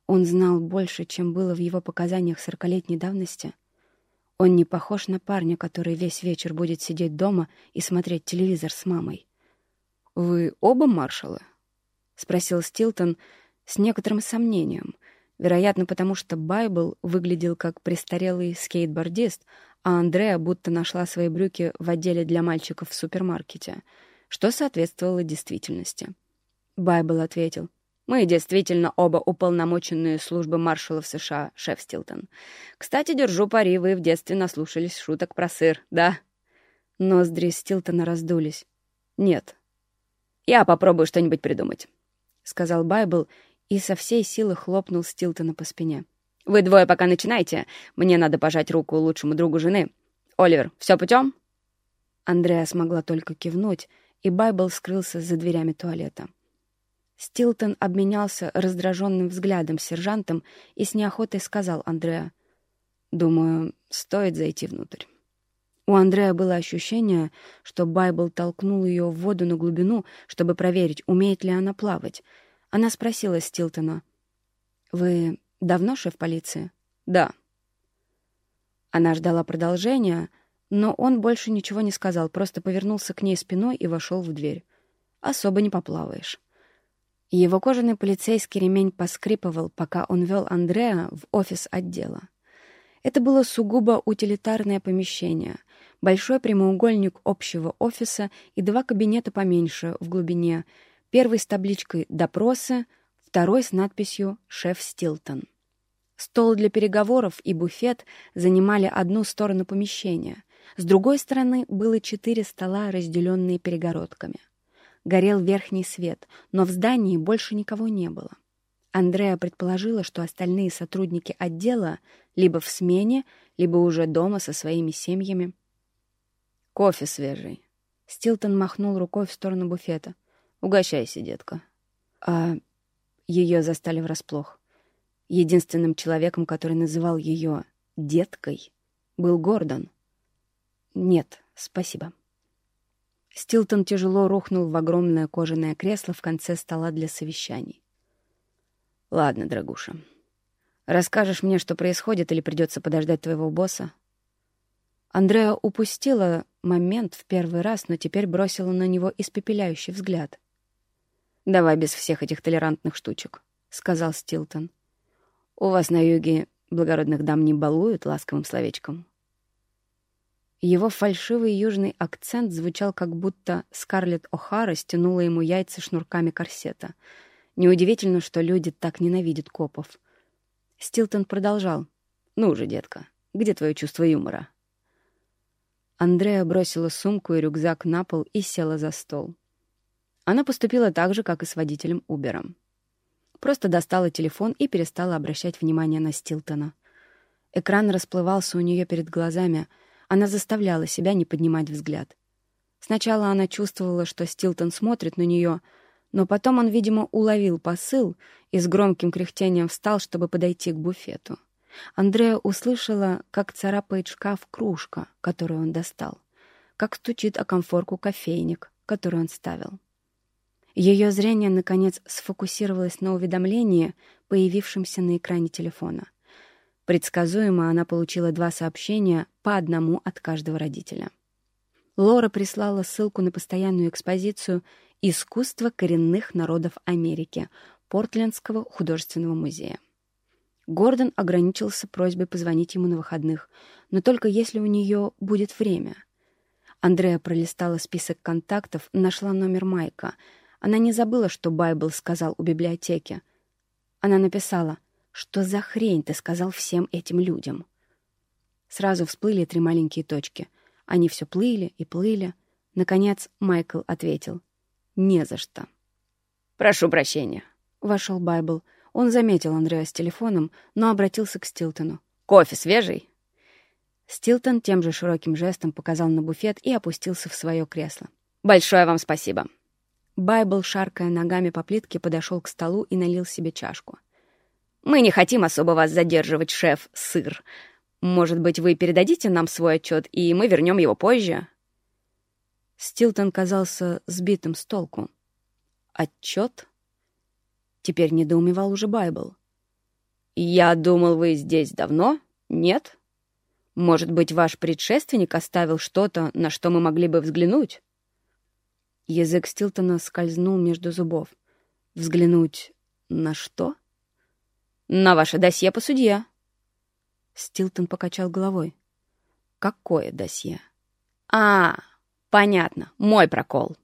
Он знал больше, чем было в его показаниях сорокалетней давности? Он не похож на парня, который весь вечер будет сидеть дома и смотреть телевизор с мамой. «Вы оба маршалы?» — спросил Стилтон, — с некоторым сомнением, вероятно, потому что Байбл выглядел как престарелый скейтбордист, а Андреа будто нашла свои брюки в отделе для мальчиков в супермаркете, что соответствовало действительности. Байбл ответил, «Мы действительно оба уполномоченные службы маршалов США, шеф Стилтон. Кстати, держу пари, вы в детстве наслушались шуток про сыр, да?» Ноздри Стилтона раздулись. «Нет. Я попробую что-нибудь придумать», — сказал Байбл и со всей силы хлопнул Стилтона по спине. «Вы двое пока начинайте. Мне надо пожать руку лучшему другу жены. Оливер, все путем?» Андреа смогла только кивнуть, и Байбл скрылся за дверями туалета. Стилтон обменялся раздраженным взглядом с сержантом и с неохотой сказал Андреа, «Думаю, стоит зайти внутрь». У Андрея было ощущение, что Байбл толкнул ее в воду на глубину, чтобы проверить, умеет ли она плавать — она спросила Стилтона. «Вы давно шеф полиции?» «Да». Она ждала продолжения, но он больше ничего не сказал, просто повернулся к ней спиной и вошел в дверь. «Особо не поплаваешь». Его кожаный полицейский ремень поскрипывал, пока он вел Андреа в офис отдела. Это было сугубо утилитарное помещение. Большой прямоугольник общего офиса и два кабинета поменьше в глубине — Первый с табличкой «Допросы», второй с надписью «Шеф Стилтон». Стол для переговоров и буфет занимали одну сторону помещения. С другой стороны было четыре стола, разделенные перегородками. Горел верхний свет, но в здании больше никого не было. Андреа предположила, что остальные сотрудники отдела либо в смене, либо уже дома со своими семьями. «Кофе свежий». Стилтон махнул рукой в сторону буфета. Угощайся, детка. А ее застали врасплох. Единственным человеком, который называл ее «деткой», был Гордон. «Нет, спасибо». Стилтон тяжело рухнул в огромное кожаное кресло в конце стола для совещаний. «Ладно, дорогуша. Расскажешь мне, что происходит, или придется подождать твоего босса?» Андреа упустила момент в первый раз, но теперь бросила на него испепеляющий взгляд. «Давай без всех этих толерантных штучек», — сказал Стилтон. «У вас на юге благородных дам не балуют ласковым словечком?» Его фальшивый южный акцент звучал, как будто Скарлетт О'Хара стянула ему яйца шнурками корсета. Неудивительно, что люди так ненавидят копов. Стилтон продолжал. «Ну же, детка, где твое чувство юмора?» Андрея бросила сумку и рюкзак на пол и села за стол. Она поступила так же, как и с водителем Убером. Просто достала телефон и перестала обращать внимание на Стилтона. Экран расплывался у нее перед глазами, она заставляла себя не поднимать взгляд. Сначала она чувствовала, что Стилтон смотрит на нее, но потом он, видимо, уловил посыл и с громким кряхтением встал, чтобы подойти к буфету. Андрея услышала, как царапает шкаф кружка, которую он достал, как стучит о комфорку кофейник, который он ставил. Ее зрение, наконец, сфокусировалось на уведомлении, появившемся на экране телефона. Предсказуемо она получила два сообщения, по одному от каждого родителя. Лора прислала ссылку на постоянную экспозицию «Искусство коренных народов Америки» Портлендского художественного музея. Гордон ограничился просьбой позвонить ему на выходных, но только если у нее будет время. Андрея пролистала список контактов, нашла номер Майка. Она не забыла, что Байбл сказал у библиотеки. Она написала, «Что за хрень ты сказал всем этим людям?» Сразу всплыли три маленькие точки. Они все плыли и плыли. Наконец Майкл ответил, «Не за что». «Прошу прощения», — вошел Байбл. Он заметил Андрея с телефоном, но обратился к Стилтону. «Кофе свежий?» Стилтон тем же широким жестом показал на буфет и опустился в свое кресло. «Большое вам спасибо». Байбл, шаркая ногами по плитке, подошел к столу и налил себе чашку. «Мы не хотим особо вас задерживать, шеф, сыр. Может быть, вы передадите нам свой отчет, и мы вернем его позже?» Стилтон казался сбитым с толку. «Отчет?» Теперь недоумевал уже Байбл. «Я думал, вы здесь давно? Нет? Может быть, ваш предшественник оставил что-то, на что мы могли бы взглянуть?» Язык Стилтона скользнул между зубов. «Взглянуть на что?» «На ваше досье по судье». Стилтон покачал головой. «Какое досье?» «А, понятно, мой прокол».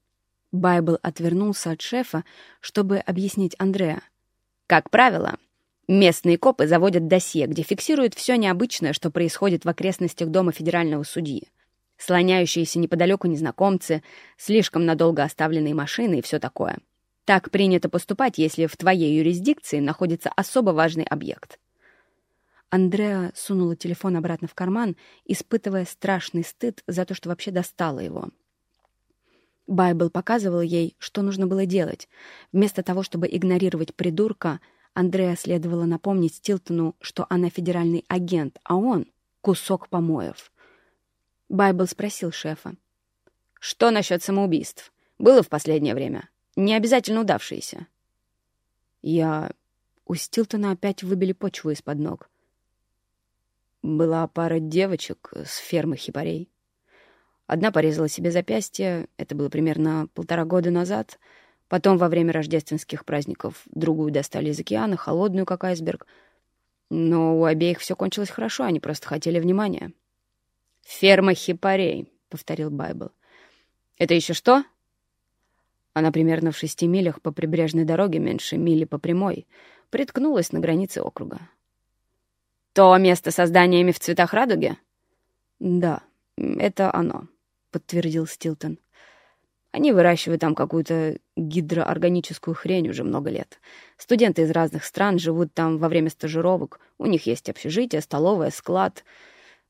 Байбл отвернулся от шефа, чтобы объяснить Андреа. Как правило, местные копы заводят досье, где фиксируют все необычное, что происходит в окрестностях дома федерального судьи. Слоняющиеся неподалеку незнакомцы, слишком надолго оставленные машины и все такое. Так принято поступать, если в твоей юрисдикции находится особо важный объект. Андреа сунула телефон обратно в карман, испытывая страшный стыд за то, что вообще достала его. Байбл показывал ей, что нужно было делать. Вместо того, чтобы игнорировать придурка, Андреа следовало напомнить Стилтону, что она федеральный агент, а он — кусок помоев. Байбл спросил шефа. «Что насчет самоубийств? Было в последнее время? Не обязательно удавшиеся?» Я... У Стилтона опять выбили почву из-под ног. Была пара девочек с фермы хипарей. Одна порезала себе запястье, это было примерно полтора года назад. Потом, во время рождественских праздников, другую достали из океана, холодную, как айсберг. Но у обеих все кончилось хорошо, они просто хотели внимания. «Ферма хипарей», — повторил Байбл. «Это еще что?» Она примерно в шести милях по прибрежной дороге, меньше мили по прямой, приткнулась на границе округа. «То место с зданиями в цветах радуги?» «Да, это оно», — подтвердил Стилтон. Они выращивают там какую-то гидроорганическую хрень уже много лет. Студенты из разных стран живут там во время стажировок. У них есть общежитие, столовая, склад.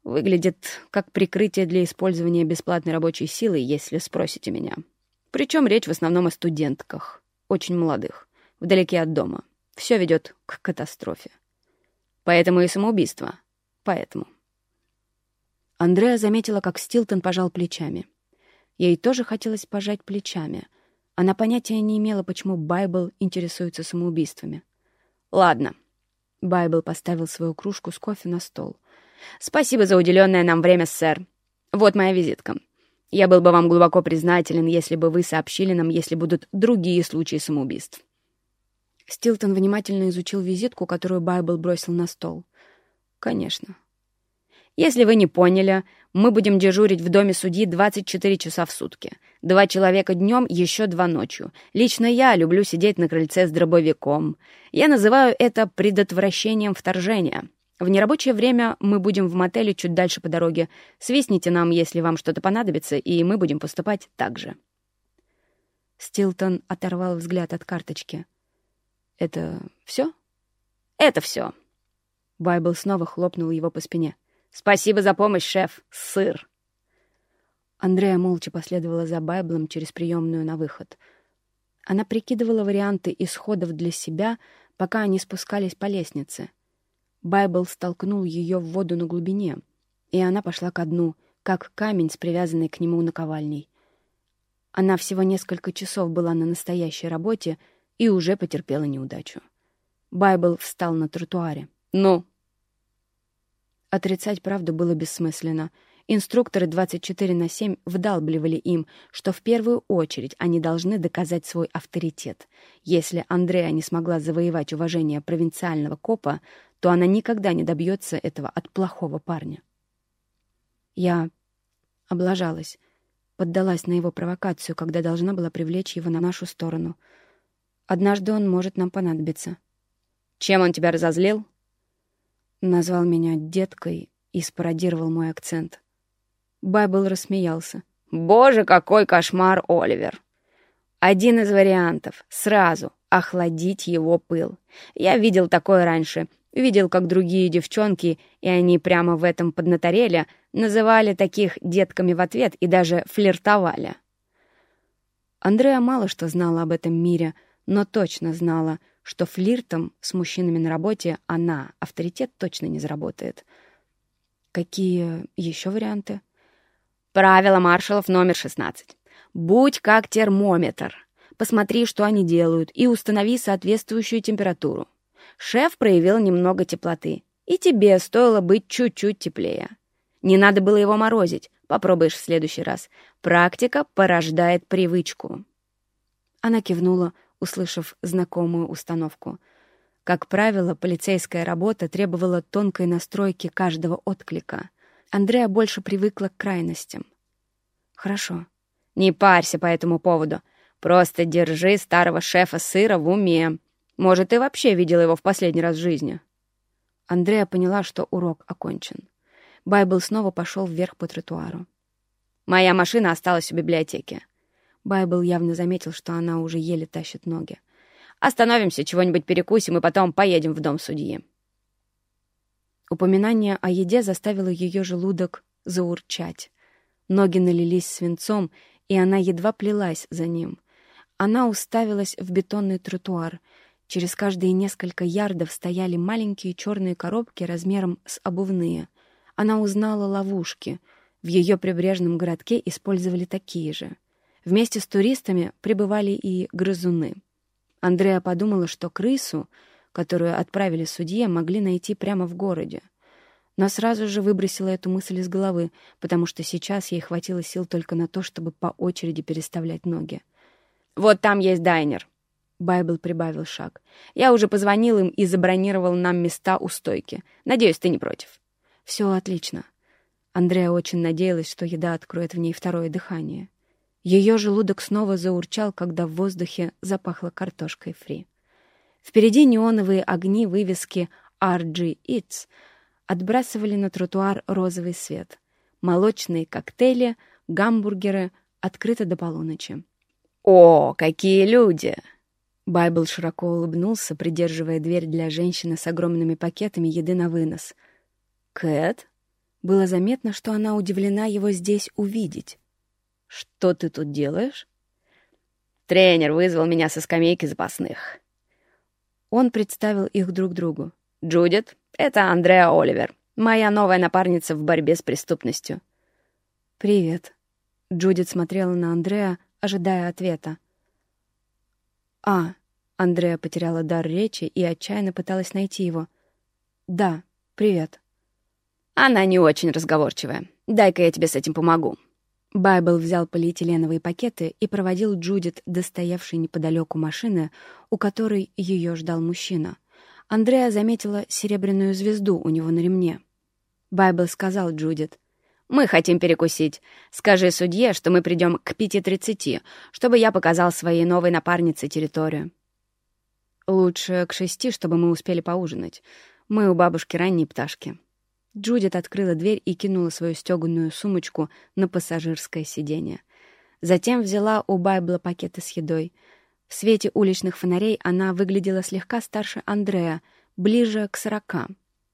Выглядит как прикрытие для использования бесплатной рабочей силы, если спросите меня. Причем речь в основном о студентках, очень молодых, вдалеке от дома. Все ведет к катастрофе. Поэтому и самоубийство. Поэтому. Андреа заметила, как Стилтон пожал плечами. Ей тоже хотелось пожать плечами. Она понятия не имела, почему Байбл интересуется самоубийствами. «Ладно». Байбл поставил свою кружку с кофе на стол. «Спасибо за уделенное нам время, сэр. Вот моя визитка. Я был бы вам глубоко признателен, если бы вы сообщили нам, если будут другие случаи самоубийств». Стилтон внимательно изучил визитку, которую Байбл бросил на стол. «Конечно. Если вы не поняли, мы будем дежурить в доме судьи 24 часа в сутки. Два человека днем, еще два ночью. Лично я люблю сидеть на крыльце с дробовиком. Я называю это предотвращением вторжения. В нерабочее время мы будем в мотеле чуть дальше по дороге. Свистните нам, если вам что-то понадобится, и мы будем поступать так же. Стилтон оторвал взгляд от карточки. «Это все?» «Это все». Байбл снова хлопнул его по спине. Спасибо за помощь, шеф. Сыр. Андрея молча последовала за Байблом через приемную на выход. Она прикидывала варианты исходов для себя, пока они спускались по лестнице. Байбл столкнул ее в воду на глубине, и она пошла ко дну, как камень с привязанной к нему наковальней. Она всего несколько часов была на настоящей работе и уже потерпела неудачу. Байбл встал на тротуаре. «Ну?» Отрицать правду было бессмысленно. Инструкторы 24 на 7 вдалбливали им, что в первую очередь они должны доказать свой авторитет. Если Андреа не смогла завоевать уважение провинциального копа, то она никогда не добьется этого от плохого парня. Я облажалась, поддалась на его провокацию, когда должна была привлечь его на нашу сторону. Однажды он может нам понадобиться. Чем он тебя разозлил? Назвал меня деткой и спародировал мой акцент. Байбл рассмеялся. «Боже, какой кошмар, Оливер! Один из вариантов — сразу охладить его пыл. Я видел такое раньше. Видел, как другие девчонки, и они прямо в этом поднаторели, называли таких детками в ответ и даже флиртовали. Андреа мало что знала об этом мире, но точно знала, что флиртом с мужчинами на работе она авторитет точно не заработает. Какие еще варианты? Правило маршалов номер 16. Будь как термометр. Посмотри, что они делают, и установи соответствующую температуру. Шеф проявил немного теплоты, и тебе стоило быть чуть-чуть теплее. Не надо было его морозить. Попробуешь в следующий раз. Практика порождает привычку. Она кивнула, услышав знакомую установку. Как правило, полицейская работа требовала тонкой настройки каждого отклика. Андреа больше привыкла к крайностям. «Хорошо». «Не парься по этому поводу. Просто держи старого шефа сыра в уме. Может, ты вообще видела его в последний раз в жизни?» Андреа поняла, что урок окончен. Байбл снова пошел вверх по тротуару. «Моя машина осталась в библиотеке». Байбл явно заметил, что она уже еле тащит ноги. «Остановимся, чего-нибудь перекусим и потом поедем в дом судьи». Упоминание о еде заставило ее желудок заурчать. Ноги налились свинцом, и она едва плелась за ним. Она уставилась в бетонный тротуар. Через каждые несколько ярдов стояли маленькие черные коробки размером с обувные — она узнала ловушки. В ее прибрежном городке использовали такие же. Вместе с туристами прибывали и грызуны. Андреа подумала, что крысу, которую отправили судье, могли найти прямо в городе. Но сразу же выбросила эту мысль из головы, потому что сейчас ей хватило сил только на то, чтобы по очереди переставлять ноги. «Вот там есть дайнер», Байбл прибавил шаг. «Я уже позвонил им и забронировал нам места у стойки. Надеюсь, ты не против». Все отлично. Андреа очень надеялась, что еда откроет в ней второе дыхание. Ее желудок снова заурчал, когда в воздухе запахло картошкой фри. Впереди неоновые огни вывески RG Eats отбрасывали на тротуар розовый свет. Молочные коктейли, гамбургеры открыты до полуночи. «О, какие люди!» Байбл широко улыбнулся, придерживая дверь для женщины с огромными пакетами еды на вынос — «Кэт?» Было заметно, что она удивлена его здесь увидеть. «Что ты тут делаешь?» «Тренер вызвал меня со скамейки запасных». Он представил их друг другу. «Джудит, это Андреа Оливер, моя новая напарница в борьбе с преступностью». «Привет». Джудит смотрела на Андреа, ожидая ответа. «А», — Андреа потеряла дар речи и отчаянно пыталась найти его. «Да, привет». Она не очень разговорчивая. Дай-ка я тебе с этим помогу». Байбл взял полиэтиленовые пакеты и проводил Джудит до стоявшей неподалеку машины, у которой ее ждал мужчина. Андреа заметила серебряную звезду у него на ремне. Байбл сказал Джудит, «Мы хотим перекусить. Скажи судье, что мы придем к 5.30, чтобы я показал своей новой напарнице территорию». «Лучше к шести, чтобы мы успели поужинать. Мы у бабушки ранние пташки». Джудит открыла дверь и кинула свою стёганую сумочку на пассажирское сиденье. Затем взяла у Байбла пакеты с едой. В свете уличных фонарей она выглядела слегка старше Андрея, ближе к сорока.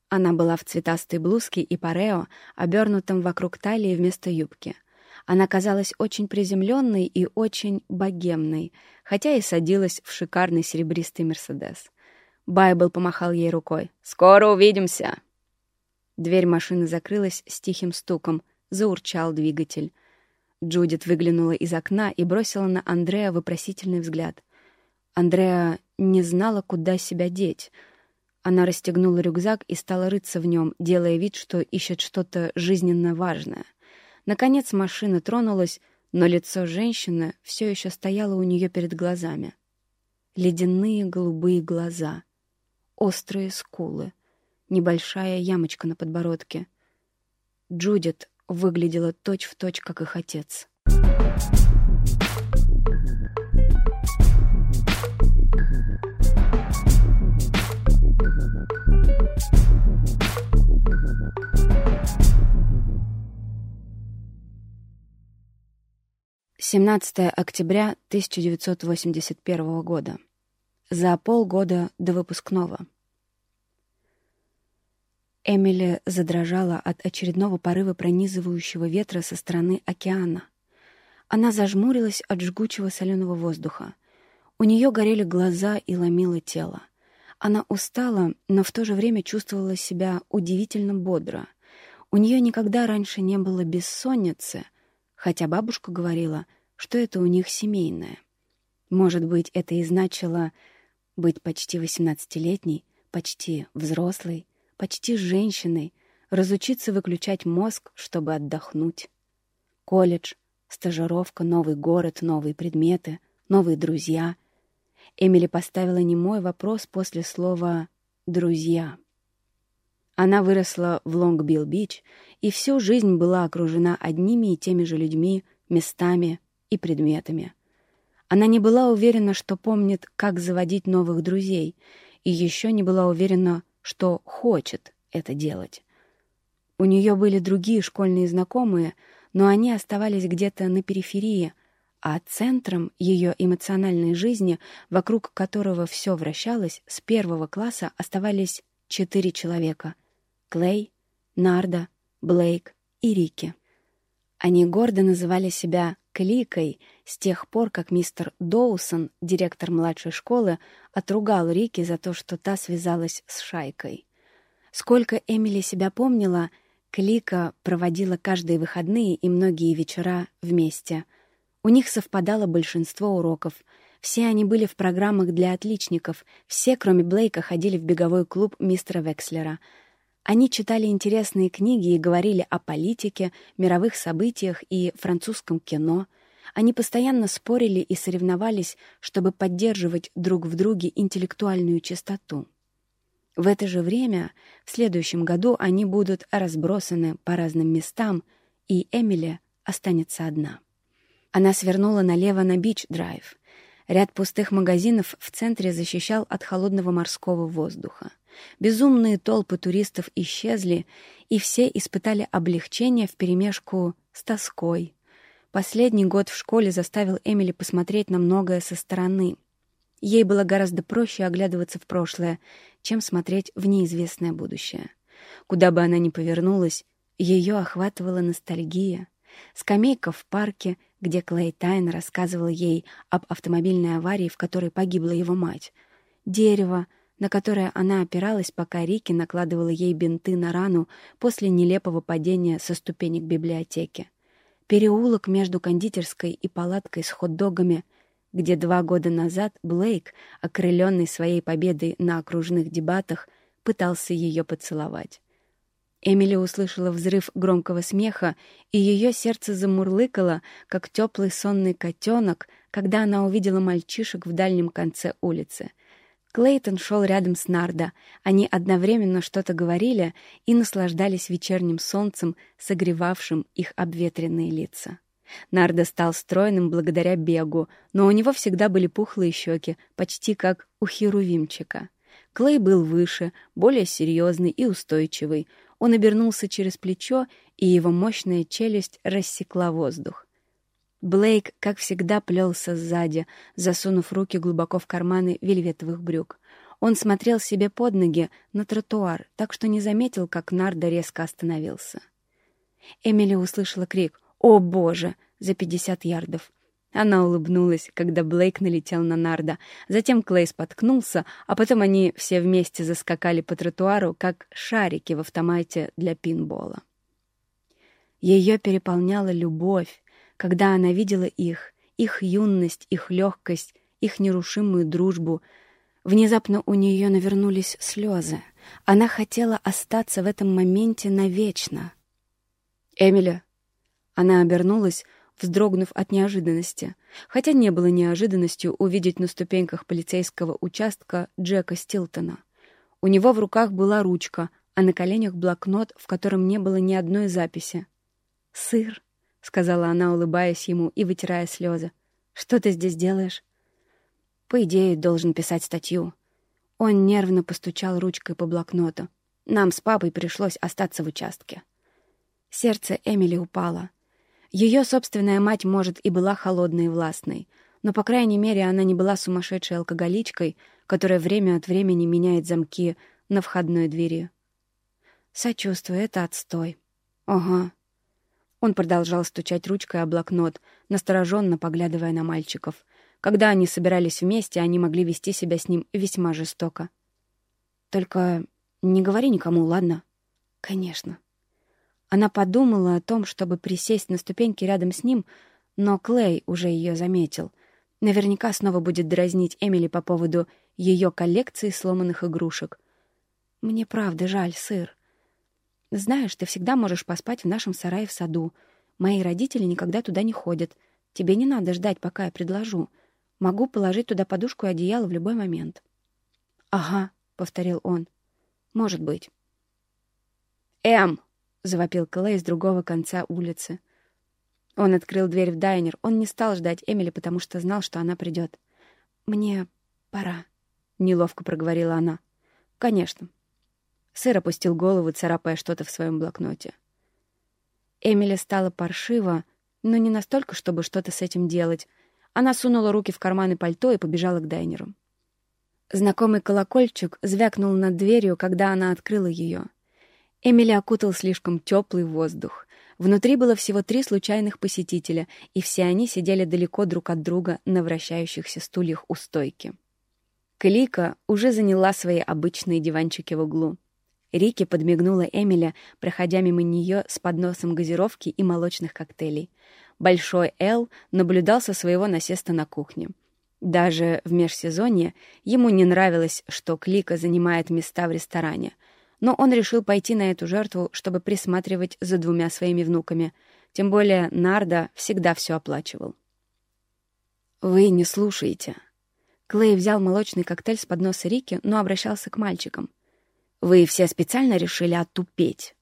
Она была в цветастой блузке и парео, обернутом вокруг талии вместо юбки. Она казалась очень приземленной и очень богемной, хотя и садилась в шикарный серебристый «Мерседес». Байбл помахал ей рукой. «Скоро увидимся!» Дверь машины закрылась с тихим стуком, заурчал двигатель. Джудит выглянула из окна и бросила на Андреа вопросительный взгляд. Андреа не знала, куда себя деть. Она расстегнула рюкзак и стала рыться в нем, делая вид, что ищет что-то жизненно важное. Наконец машина тронулась, но лицо женщины все еще стояло у нее перед глазами. Ледяные голубые глаза, острые скулы, небольшая ямочка на подбородке. Джудит выглядела точь-в-точь, точь, как их отец. Семнадцатое октября 1981 года. За полгода до выпускного. Эмили задрожала от очередного порыва пронизывающего ветра со стороны океана. Она зажмурилась от жгучего соленого воздуха. У нее горели глаза и ломило тело. Она устала, но в то же время чувствовала себя удивительно бодро. У нее никогда раньше не было бессонницы, хотя бабушка говорила, что это у них семейное. Может быть, это и значило быть почти восемнадцатилетней, почти взрослой, почти женщиной, разучиться выключать мозг, чтобы отдохнуть. Колледж, стажировка, новый город, новые предметы, новые друзья. Эмили поставила немой вопрос после слова «друзья». Она выросла в Лонг-Билл-Бич и всю жизнь была окружена одними и теми же людьми, местами и предметами. Она не была уверена, что помнит, как заводить новых друзей, и еще не была уверена, что хочет это делать. У нее были другие школьные знакомые, но они оставались где-то на периферии, а центром ее эмоциональной жизни, вокруг которого все вращалось, с первого класса оставались четыре человека — Клей, Нарда, Блейк и Рики. Они гордо называли себя «кликой» с тех пор, как мистер Доусон, директор младшей школы, отругал Рики за то, что та связалась с шайкой. Сколько Эмили себя помнила, Клика проводила каждые выходные и многие вечера вместе. У них совпадало большинство уроков. Все они были в программах для отличников, все, кроме Блейка, ходили в беговой клуб мистера Векслера — они читали интересные книги и говорили о политике, мировых событиях и французском кино. Они постоянно спорили и соревновались, чтобы поддерживать друг в друге интеллектуальную чистоту. В это же время, в следующем году, они будут разбросаны по разным местам, и Эмили останется одна. Она свернула налево на Бич-драйв. Ряд пустых магазинов в центре защищал от холодного морского воздуха. Безумные толпы туристов исчезли, и все испытали облегчение вперемешку с тоской. Последний год в школе заставил Эмили посмотреть на многое со стороны. Ей было гораздо проще оглядываться в прошлое, чем смотреть в неизвестное будущее. Куда бы она ни повернулась, ее охватывала ностальгия. Скамейка в парке, где Клей Тайн рассказывал ей об автомобильной аварии, в которой погибла его мать. Дерево, на которое она опиралась, пока Рики накладывала ей бинты на рану после нелепого падения со ступенек библиотеки. Переулок между кондитерской и палаткой с хот-догами, где два года назад Блейк, окрыленный своей победой на окружных дебатах, пытался ее поцеловать. Эмили услышала взрыв громкого смеха, и ее сердце замурлыкало, как теплый сонный котенок, когда она увидела мальчишек в дальнем конце улицы — Клейтон шел рядом с Нардо. Они одновременно что-то говорили и наслаждались вечерним солнцем, согревавшим их обветренные лица. Нардо стал стройным благодаря бегу, но у него всегда были пухлые щеки, почти как у херувимчика. Клей был выше, более серьезный и устойчивый. Он обернулся через плечо, и его мощная челюсть рассекла воздух. Блейк, как всегда, плелся сзади, засунув руки глубоко в карманы вельветовых брюк. Он смотрел себе под ноги на тротуар, так что не заметил, как Нарда резко остановился. Эмили услышала крик «О, Боже!» за пятьдесят ярдов. Она улыбнулась, когда Блейк налетел на Нарда. Затем Клей споткнулся, а потом они все вместе заскакали по тротуару, как шарики в автомате для пинбола. Ее переполняла любовь, когда она видела их, их юность, их легкость, их нерушимую дружбу. Внезапно у нее навернулись слезы. Она хотела остаться в этом моменте навечно. «Эмиля!» Она обернулась, вздрогнув от неожиданности, хотя не было неожиданностью увидеть на ступеньках полицейского участка Джека Стилтона. У него в руках была ручка, а на коленях блокнот, в котором не было ни одной записи. «Сыр», — сказала она, улыбаясь ему и вытирая слезы. «Что ты здесь делаешь?» «По идее, должен писать статью». Он нервно постучал ручкой по блокноту. «Нам с папой пришлось остаться в участке». Сердце Эмили упало. Ее собственная мать, может, и была холодной и властной, но, по крайней мере, она не была сумасшедшей алкоголичкой, которая время от времени меняет замки на входной двери. Сочувствую, это отстой. Ага. Он продолжал стучать ручкой о блокнот, настороженно поглядывая на мальчиков. Когда они собирались вместе, они могли вести себя с ним весьма жестоко. «Только не говори никому, ладно?» «Конечно». Она подумала о том, чтобы присесть на ступеньки рядом с ним, но Клей уже ее заметил. Наверняка снова будет дразнить Эмили по поводу ее коллекции сломанных игрушек. «Мне правда жаль, сыр. Знаешь, ты всегда можешь поспать в нашем сарае в саду. Мои родители никогда туда не ходят. Тебе не надо ждать, пока я предложу. Могу положить туда подушку и одеяло в любой момент». «Ага», — повторил он. «Может быть». «Эм!» — завопил Клей с другого конца улицы. Он открыл дверь в дайнер. Он не стал ждать Эмили, потому что знал, что она придет. «Мне пора», — неловко проговорила она. «Конечно». Сэр опустил голову, царапая что-то в своем блокноте. Эмили стала паршиво, но не настолько, чтобы что-то с этим делать. Она сунула руки в карманы пальто и побежала к дайнеру. Знакомый колокольчик звякнул над дверью, когда она открыла ее. Эмили окутал слишком теплый воздух. Внутри было всего три случайных посетителя, и все они сидели далеко друг от друга на вращающихся стульях у стойки. Клика уже заняла свои обычные диванчики в углу. Рики подмигнула Эмили, проходя мимо нее с подносом газировки и молочных коктейлей. Большой Эл наблюдал со своего насеста на кухне. Даже в межсезонье ему не нравилось, что Клика занимает места в ресторане — но он решил пойти на эту жертву, чтобы присматривать за двумя своими внуками. Тем более Нарда всегда все оплачивал. «Вы не слушаете». Клей взял молочный коктейль с подноса Рики, но обращался к мальчикам. «Вы все специально решили оттупеть?»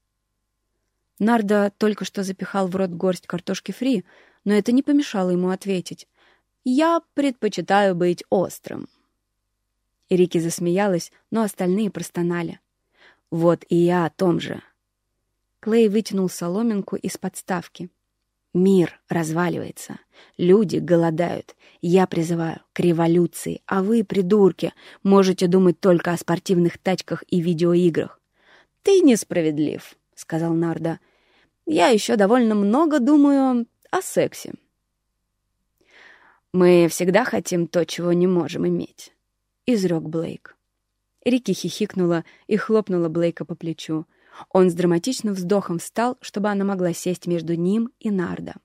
Нарда только что запихал в рот горсть картошки фри, но это не помешало ему ответить. «Я предпочитаю быть острым». Рики засмеялась, но остальные простонали. Вот и я о том же. Клей вытянул соломинку из подставки. Мир разваливается. Люди голодают. Я призываю к революции, а вы, придурки, можете думать только о спортивных тачках и видеоиграх. «Ты несправедлив», — сказал Нарда. «Я еще довольно много думаю о сексе». «Мы всегда хотим то, чего не можем иметь», — изрек Блейк. Рики хихикнула и хлопнула Блейка по плечу. Он с драматичным вздохом встал, чтобы она могла сесть между ним и Нарда.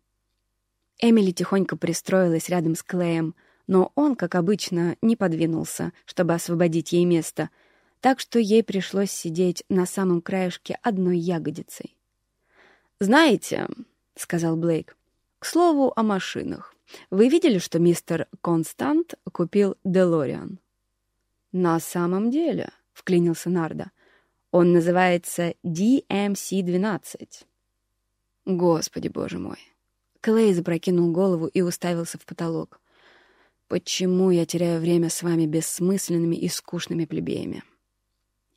Эмили тихонько пристроилась рядом с Клеем, но он, как обычно, не подвинулся, чтобы освободить ей место, так что ей пришлось сидеть на самом краешке одной ягодицей. «Знаете», — сказал Блейк, — «к слову о машинах. Вы видели, что мистер Констант купил Делориан?» «На самом деле», — вклинился Нарда, — «он называется DMC-12». «Господи, боже мой!» Клей запрокинул голову и уставился в потолок. «Почему я теряю время с вами бессмысленными и скучными плебеями?»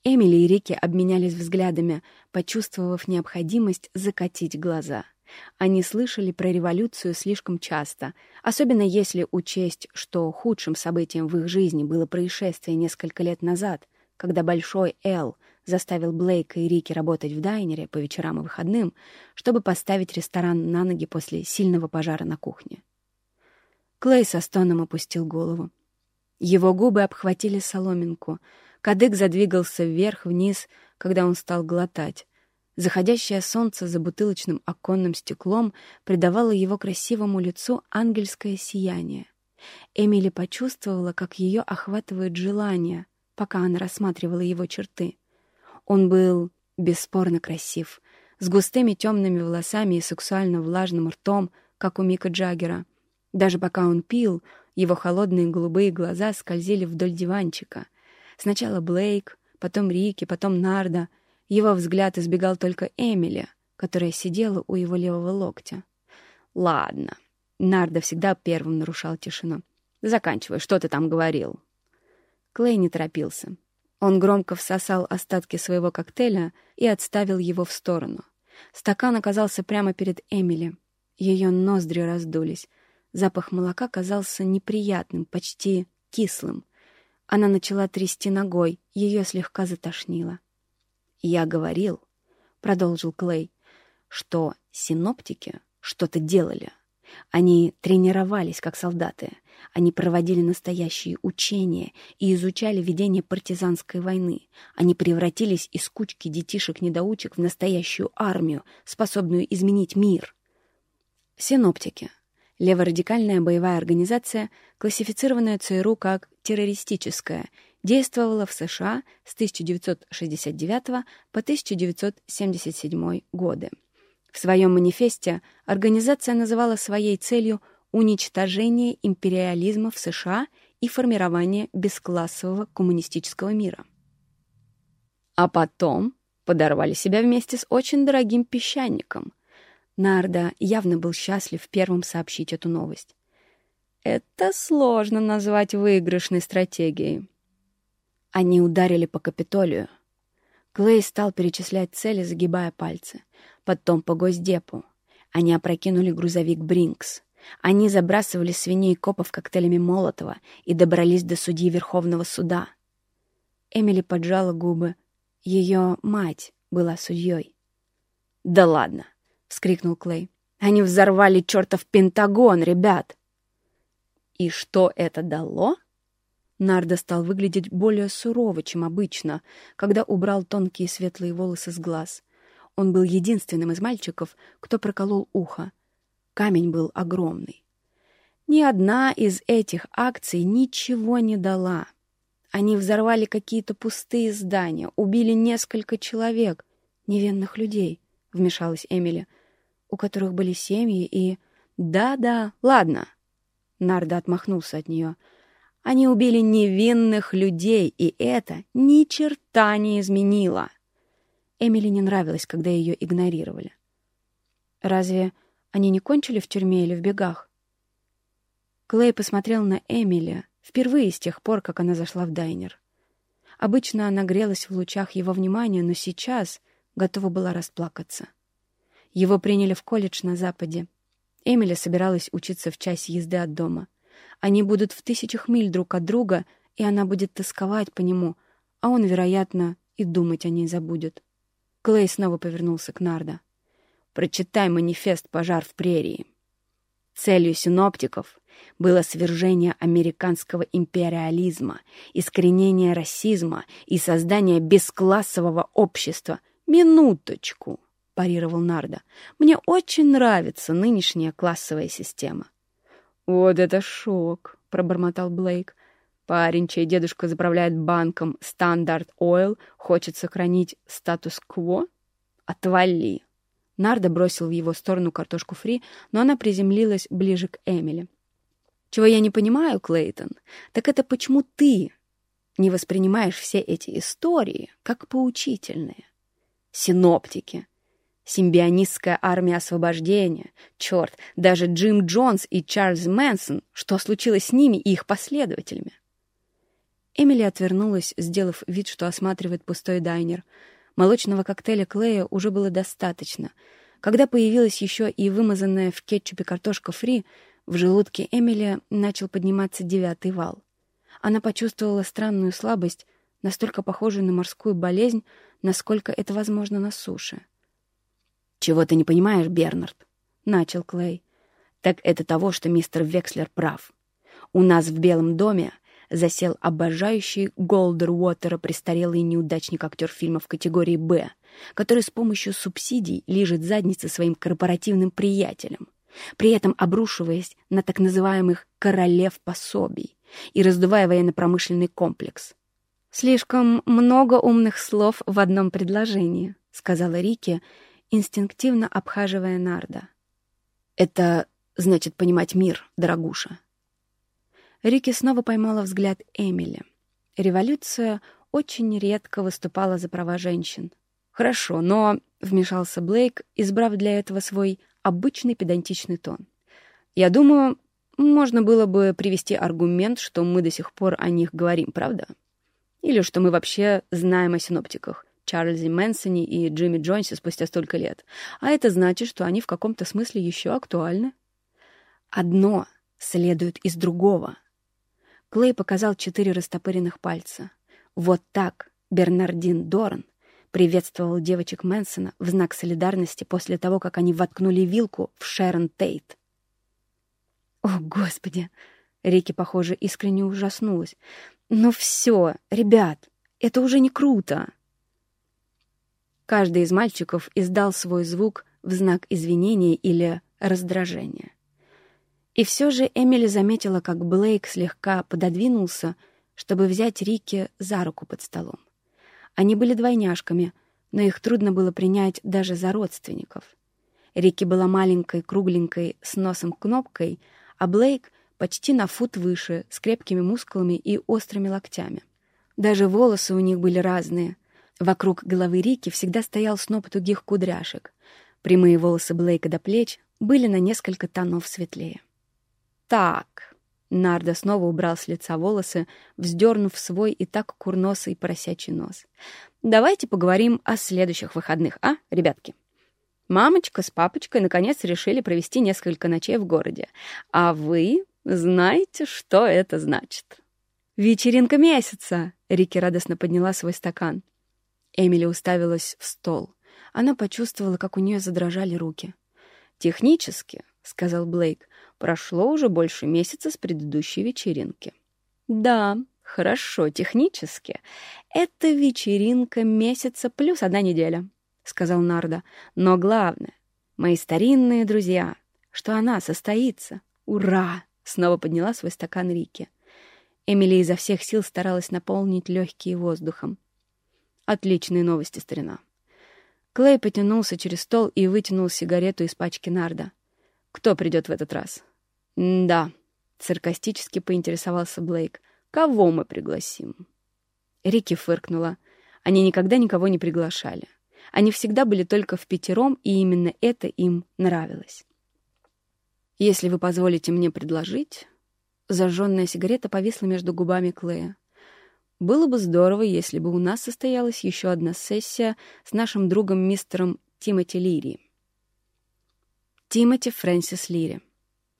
Эмили и Рики обменялись взглядами, почувствовав необходимость закатить глаза — они слышали про революцию слишком часто, особенно если учесть, что худшим событием в их жизни было происшествие несколько лет назад, когда Большой Эл заставил Блейка и Рики работать в дайнере по вечерам и выходным, чтобы поставить ресторан на ноги после сильного пожара на кухне. Клей со стоном опустил голову. Его губы обхватили соломинку. Кадык задвигался вверх-вниз, когда он стал глотать. Заходящее солнце за бутылочным оконным стеклом придавало его красивому лицу ангельское сияние. Эмили почувствовала, как ее охватывает желание, пока она рассматривала его черты. Он был бесспорно красив, с густыми темными волосами и сексуально влажным ртом, как у Мика Джаггера. Даже пока он пил, его холодные голубые глаза скользили вдоль диванчика. Сначала Блейк, потом Рики, потом Нарда. Его взгляд избегал только Эмили, которая сидела у его левого локтя. «Ладно». Нарда всегда первым нарушал тишину. «Заканчивай, что ты там говорил?» Клей не торопился. Он громко всосал остатки своего коктейля и отставил его в сторону. Стакан оказался прямо перед Эмили. Ее ноздри раздулись. Запах молока казался неприятным, почти кислым. Она начала трясти ногой, ее слегка затошнило. «Я говорил», — продолжил Клей, — «что синоптики что-то делали. Они тренировались как солдаты. Они проводили настоящие учения и изучали ведение партизанской войны. Они превратились из кучки детишек-недоучек в настоящую армию, способную изменить мир. Синоптики. Леворадикальная боевая организация, классифицированная ЦРУ как террористическая, действовала в США с 1969 по 1977 годы. В своем манифесте организация называла своей целью уничтожение империализма в США и формирование бесклассового коммунистического мира. А потом подорвали себя вместе с очень дорогим песчаником. Нарда явно был счастлив первым сообщить эту новость. Это сложно назвать выигрышной стратегией. Они ударили по Капитолию. Клей стал перечислять цели, загибая пальцы — потом по Госдепу. Они опрокинули грузовик «Бринкс». Они забрасывали свиней копов коктейлями Молотова и добрались до судьи Верховного суда. Эмили поджала губы. Ее мать была судьей. «Да ладно!» — вскрикнул Клей. «Они взорвали чертов Пентагон, ребят!» «И что это дало?» Нарда стал выглядеть более сурово, чем обычно, когда убрал тонкие светлые волосы с глаз — он был единственным из мальчиков, кто проколол ухо. Камень был огромный. Ни одна из этих акций ничего не дала. Они взорвали какие-то пустые здания, убили несколько человек, невинных людей, — вмешалась Эмили, у которых были семьи и... «Да-да, ладно!» Нарда отмахнулся от нее. «Они убили невинных людей, и это ни черта не изменило!» Эмили не нравилось, когда ее игнорировали. Разве они не кончили в тюрьме или в бегах? Клей посмотрел на Эмили впервые с тех пор, как она зашла в дайнер. Обычно она грелась в лучах его внимания, но сейчас готова была расплакаться. Его приняли в колледж на Западе. Эмили собиралась учиться в часе езды от дома. Они будут в тысячах миль друг от друга, и она будет тосковать по нему, а он, вероятно, и думать о ней забудет. Клей снова повернулся к Нарда. «Прочитай манифест «Пожар в прерии». Целью синоптиков было свержение американского империализма, искоренение расизма и создание бесклассового общества. «Минуточку!» — парировал Нардо. «Мне очень нравится нынешняя классовая система». «Вот это шок!» — пробормотал Блейк. Парень, чей дедушка заправляет банком Стандарт Ойл, хочет сохранить статус-кво? Отвали!» Нардо бросил в его сторону картошку фри, но она приземлилась ближе к Эмили. «Чего я не понимаю, Клейтон, так это почему ты не воспринимаешь все эти истории как поучительные? Синоптики, симбионистская армия освобождения, черт, даже Джим Джонс и Чарльз Мэнсон, что случилось с ними и их последователями? Эмили отвернулась, сделав вид, что осматривает пустой дайнер. Молочного коктейля Клея уже было достаточно. Когда появилась еще и вымазанная в кетчупе картошка фри, в желудке Эмили начал подниматься девятый вал. Она почувствовала странную слабость, настолько похожую на морскую болезнь, насколько это возможно на суше. «Чего ты не понимаешь, Бернард?» — начал Клей. «Так это того, что мистер Векслер прав. У нас в Белом доме засел обожающий Голдер Уотера престарелый неудачник-актер фильма в категории «Б», который с помощью субсидий лижет задницы своим корпоративным приятелям, при этом обрушиваясь на так называемых «королев пособий» и раздувая военно-промышленный комплекс. «Слишком много умных слов в одном предложении», — сказала Рики, инстинктивно обхаживая Нарда. «Это значит понимать мир, дорогуша». Рики снова поймала взгляд Эмили. Революция очень редко выступала за права женщин. «Хорошо, но...» — вмешался Блейк, избрав для этого свой обычный педантичный тон. «Я думаю, можно было бы привести аргумент, что мы до сих пор о них говорим, правда? Или что мы вообще знаем о синоптиках. Чарльзе Мэнсоне и Джимми Джонсе спустя столько лет. А это значит, что они в каком-то смысле еще актуальны. Одно следует из другого. Клей показал четыре растопыренных пальца. Вот так Бернардин Дорн приветствовал девочек Мэнсона в знак солидарности после того, как они воткнули вилку в Шерон Тейт. «О, Господи!» Рики, похоже, искренне ужаснулась. «Ну все, ребят, это уже не круто!» Каждый из мальчиков издал свой звук в знак извинения или раздражения. И все же Эмили заметила, как Блейк слегка пододвинулся, чтобы взять Рики за руку под столом. Они были двойняшками, но их трудно было принять даже за родственников. Рики была маленькой, кругленькой, с носом-кнопкой, а Блейк почти на фут выше, с крепкими мускулами и острыми локтями. Даже волосы у них были разные, Вокруг головы Рики всегда стоял сноп тугих кудряшек. Прямые волосы Блейка до плеч были на несколько тонов светлее. «Так», — Нарда снова убрал с лица волосы, вздернув свой и так курносый поросячий нос. «Давайте поговорим о следующих выходных, а, ребятки?» Мамочка с папочкой наконец решили провести несколько ночей в городе. А вы знаете, что это значит? «Вечеринка месяца!» — Рики радостно подняла свой стакан. Эмили уставилась в стол. Она почувствовала, как у нее задрожали руки. «Технически», — сказал Блейк, — «прошло уже больше месяца с предыдущей вечеринки». «Да, хорошо, технически. Это вечеринка месяца плюс одна неделя», — сказал Нарда. «Но главное, мои старинные друзья, что она состоится. Ура!» — снова подняла свой стакан Рики. Эмили изо всех сил старалась наполнить легкие воздухом. Отличные новости, старина. Клей потянулся через стол и вытянул сигарету из пачки нарда. Кто придет в этот раз? Да, саркастически поинтересовался Блейк. Кого мы пригласим? Рики фыркнула. Они никогда никого не приглашали. Они всегда были только в пятером, и именно это им нравилось. Если вы позволите мне предложить... Зажженная сигарета повисла между губами Клея. Было бы здорово, если бы у нас состоялась еще одна сессия с нашим другом мистером Тимоти Лири. Тимоти Фрэнсис Лири.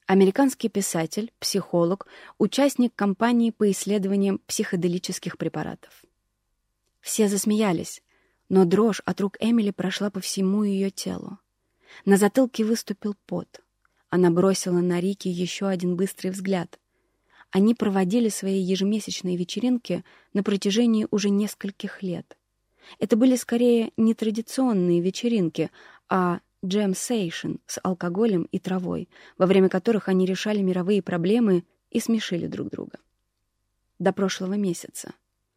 Американский писатель, психолог, участник кампании по исследованиям психоделических препаратов. Все засмеялись, но дрожь от рук Эмили прошла по всему ее телу. На затылке выступил пот. Она бросила на Рики еще один быстрый взгляд. Они проводили свои ежемесячные вечеринки на протяжении уже нескольких лет. Это были скорее не традиционные вечеринки, а джем-сейшн с алкоголем и травой, во время которых они решали мировые проблемы и смешили друг друга. До прошлого месяца.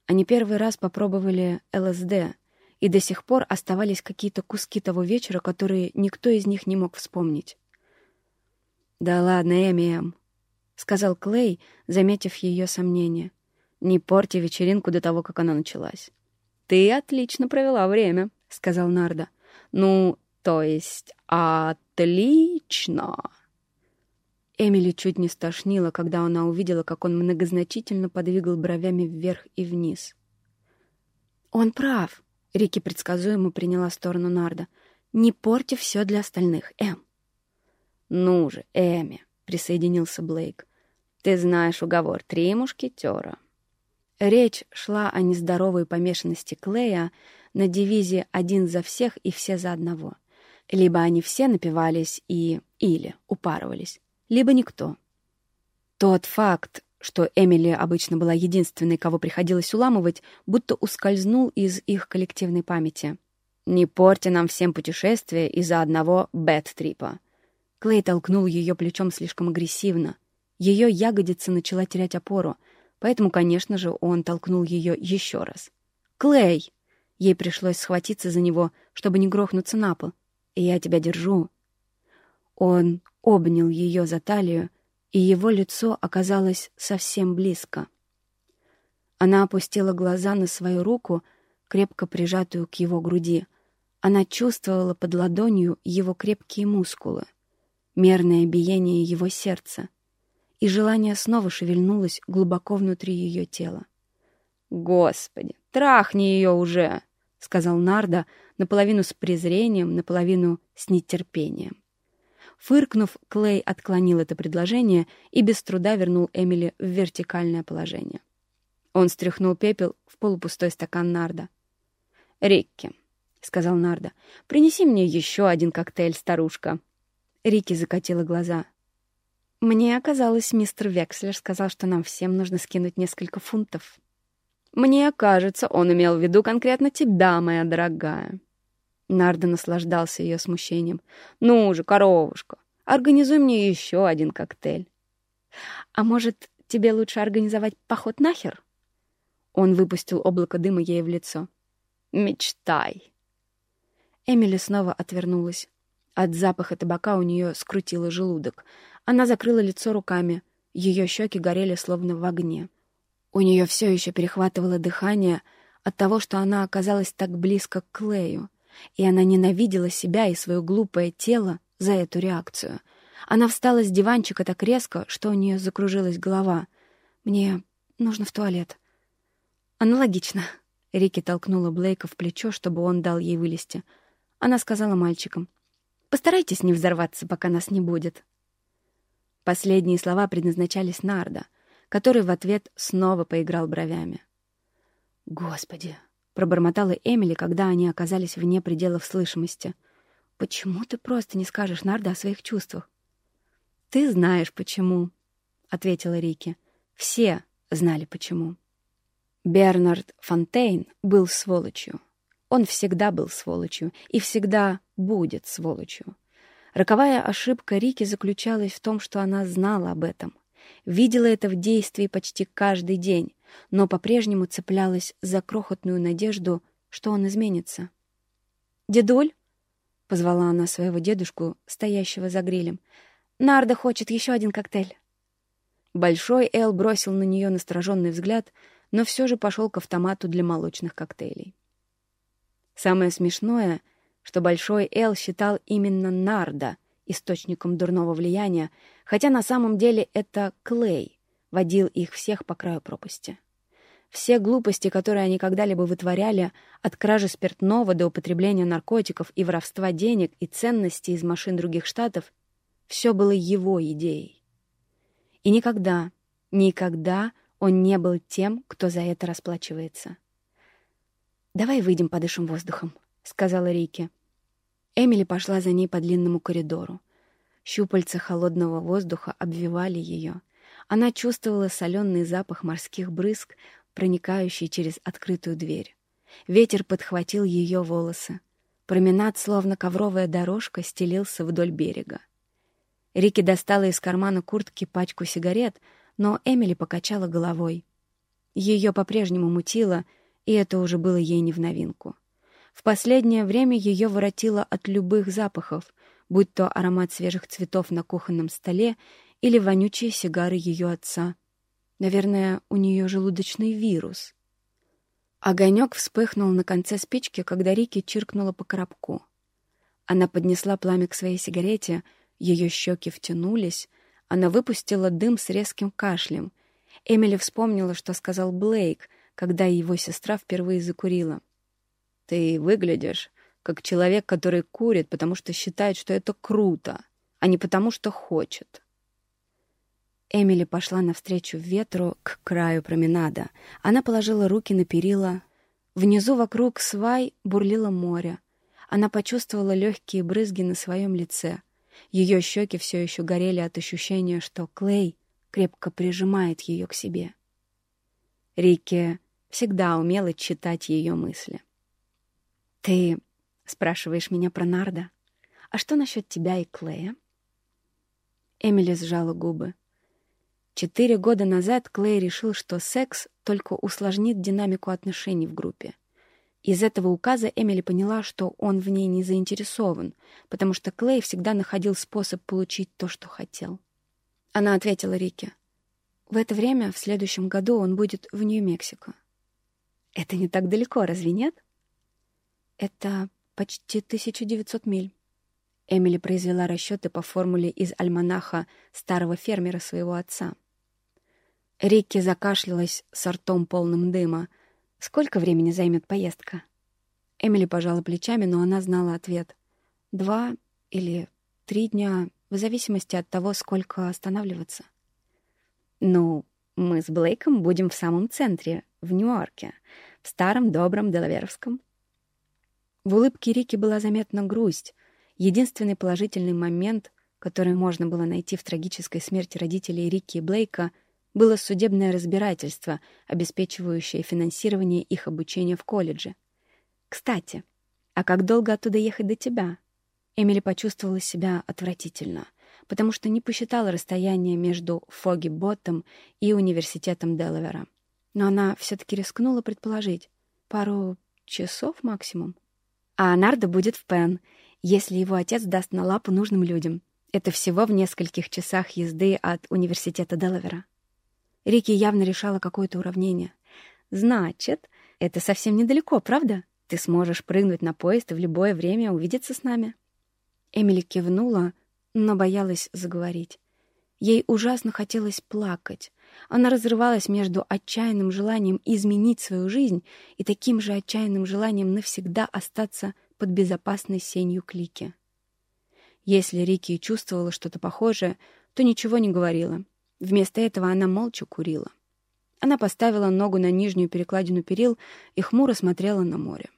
Они первый раз попробовали ЛСД, и до сих пор оставались какие-то куски того вечера, которые никто из них не мог вспомнить. «Да ладно, Эми Эм», — сказал Клей, заметив ее сомнение. «Не порти вечеринку до того, как она началась». «Ты отлично провела время», — сказал Нарда. «Ну, то есть, отлично!» Эмили чуть не стошнила, когда она увидела, как он многозначительно подвигал бровями вверх и вниз. «Он прав», — Рики предсказуемо приняла сторону Нарда. «Не порти все для остальных, Эм». «Ну же, Эми», присоединился Блейк. «Ты знаешь уговор «Три мушкетера». Речь шла о нездоровой помешанности Клея на девизе «один за всех и все за одного». Либо они все напивались и или упарывались, либо никто. Тот факт, что Эмили обычно была единственной, кого приходилось уламывать, будто ускользнул из их коллективной памяти. «Не порти нам всем путешествие из-за одного бэт-трипа». Клей толкнул ее плечом слишком агрессивно. Ее ягодица начала терять опору, поэтому, конечно же, он толкнул ее еще раз. «Клей!» Ей пришлось схватиться за него, чтобы не грохнуться на пол. «И я тебя держу». Он обнял ее за талию, и его лицо оказалось совсем близко. Она опустила глаза на свою руку, крепко прижатую к его груди. Она чувствовала под ладонью его крепкие мускулы, мерное биение его сердца, и желание снова шевельнулось глубоко внутри ее тела. «Господи, трахни ее уже!» — сказал Нарда, наполовину с презрением, наполовину с нетерпением. Фыркнув, Клей отклонил это предложение и без труда вернул Эмили в вертикальное положение. Он стряхнул пепел в полупустой стакан Нарда. «Рикки», — сказал Нарда, — «принеси мне еще один коктейль, старушка». Рикки закатила глаза. «Мне оказалось, мистер Векслер сказал, что нам всем нужно скинуть несколько фунтов». «Мне кажется, он имел в виду конкретно тебя, моя дорогая». Нарда наслаждался ее смущением. «Ну же, коровушка, организуй мне еще один коктейль». «А может, тебе лучше организовать поход нахер?» Он выпустил облако дыма ей в лицо. «Мечтай!» Эмили снова отвернулась. От запаха табака у нее скрутило желудок. Она закрыла лицо руками. Ее щеки горели словно в огне. У нее все еще перехватывало дыхание от того, что она оказалась так близко к Клею и она ненавидела себя и свое глупое тело за эту реакцию. Она встала с диванчика так резко, что у нее закружилась голова. «Мне нужно в туалет». «Аналогично». Рики толкнула Блейка в плечо, чтобы он дал ей вылезти. Она сказала мальчикам. «Постарайтесь не взорваться, пока нас не будет». Последние слова предназначались Нарда, который в ответ снова поиграл бровями. «Господи, пробормотала Эмили, когда они оказались вне пределов слышимости. «Почему ты просто не скажешь Нарда о своих чувствах?» «Ты знаешь, почему», — ответила Рики. «Все знали, почему». Бернард Фонтейн был сволочью. Он всегда был сволочью и всегда будет сволочью. Роковая ошибка Рики заключалась в том, что она знала об этом, видела это в действии почти каждый день, но по-прежнему цеплялась за крохотную надежду, что он изменится. «Дедуль?» — позвала она своего дедушку, стоящего за грилем. «Нарда хочет еще один коктейль». Большой Эл бросил на нее настороженный взгляд, но все же пошел к автомату для молочных коктейлей. Самое смешное, что Большой Эл считал именно Нарда источником дурного влияния, хотя на самом деле это Клей водил их всех по краю пропасти. Все глупости, которые они когда-либо вытворяли, от кражи спиртного до употребления наркотиков и воровства денег и ценностей из машин других штатов, все было его идеей. И никогда, никогда он не был тем, кто за это расплачивается. «Давай выйдем, подышим воздухом», — сказала Рики. Эмили пошла за ней по длинному коридору. Щупальца холодного воздуха обвивали ее. Она чувствовала соленый запах морских брызг, проникающий через открытую дверь. Ветер подхватил ее волосы. Променад, словно ковровая дорожка, стелился вдоль берега. Рики достала из кармана куртки пачку сигарет, но Эмили покачала головой. Ее по-прежнему мутило, и это уже было ей не в новинку. В последнее время ее воротило от любых запахов, будь то аромат свежих цветов на кухонном столе или вонючие сигары ее отца — Наверное, у нее желудочный вирус. Огонек вспыхнул на конце спички, когда Рики чиркнула по коробку. Она поднесла пламя к своей сигарете, ее щеки втянулись, она выпустила дым с резким кашлем. Эмили вспомнила, что сказал Блейк, когда его сестра впервые закурила. «Ты выглядишь как человек, который курит, потому что считает, что это круто, а не потому, что хочет». Эмили пошла навстречу ветру к краю променада. Она положила руки на перила. Внизу вокруг свай бурлило море. Она почувствовала легкие брызги на своем лице. Ее щеки все еще горели от ощущения, что Клей крепко прижимает ее к себе. Рикки всегда умела читать ее мысли. «Ты спрашиваешь меня про Нарда? А что насчет тебя и Клея?» Эмили сжала губы. Четыре года назад Клей решил, что секс только усложнит динамику отношений в группе. Из этого указа Эмили поняла, что он в ней не заинтересован, потому что Клей всегда находил способ получить то, что хотел. Она ответила Рике. «В это время, в следующем году, он будет в Нью-Мексико». «Это не так далеко, разве нет?» «Это почти 1900 миль». Эмили произвела расчеты по формуле из альманаха старого фермера своего отца. Рикки закашлялась с ртом полным дыма. «Сколько времени займет поездка?» Эмили пожала плечами, но она знала ответ. «Два или три дня, в зависимости от того, сколько останавливаться». «Ну, мы с Блейком будем в самом центре, в Нью-Йорке, в старом добром Делаверовском». В улыбке Рики была заметна грусть — Единственный положительный момент, который можно было найти в трагической смерти родителей Рики и Блейка, было судебное разбирательство, обеспечивающее финансирование их обучения в колледже. «Кстати, а как долго оттуда ехать до тебя?» Эмили почувствовала себя отвратительно, потому что не посчитала расстояние между Фоги-Боттом и университетом Делавера. Но она все-таки рискнула предположить. Пару часов максимум. А Нардо будет в Пен, если его отец даст на лапу нужным людям. Это всего в нескольких часах езды от университета Делавера. Рики явно решала какое-то уравнение. «Значит, это совсем недалеко, правда? Ты сможешь прыгнуть на поезд и в любое время увидеться с нами». Эмили кивнула, но боялась заговорить. Ей ужасно хотелось плакать. Она разрывалась между отчаянным желанием изменить свою жизнь и таким же отчаянным желанием навсегда остаться под безопасной сенью клики. Если Рики чувствовала что-то похожее, то ничего не говорила. Вместо этого она молча курила. Она поставила ногу на нижнюю перекладину перил и хмуро смотрела на море.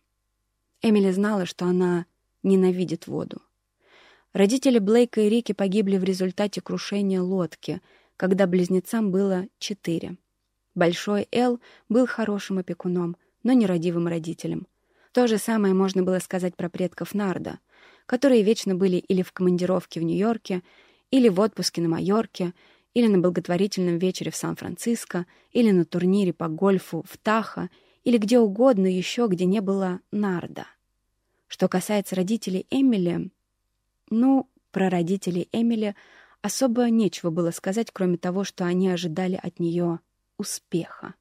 Эмили знала, что она ненавидит воду. Родители Блейка и Рики погибли в результате крушения лодки, когда близнецам было четыре. Большой Эл был хорошим опекуном, но нерадивым родителем — то же самое можно было сказать про предков Нарда, которые вечно были или в командировке в Нью-Йорке, или в отпуске на Майорке, или на благотворительном вечере в Сан-Франциско, или на турнире по гольфу в Тахо, или где угодно еще, где не было Нарда. Что касается родителей Эмили, ну, про родителей Эмили особо нечего было сказать, кроме того, что они ожидали от нее успеха.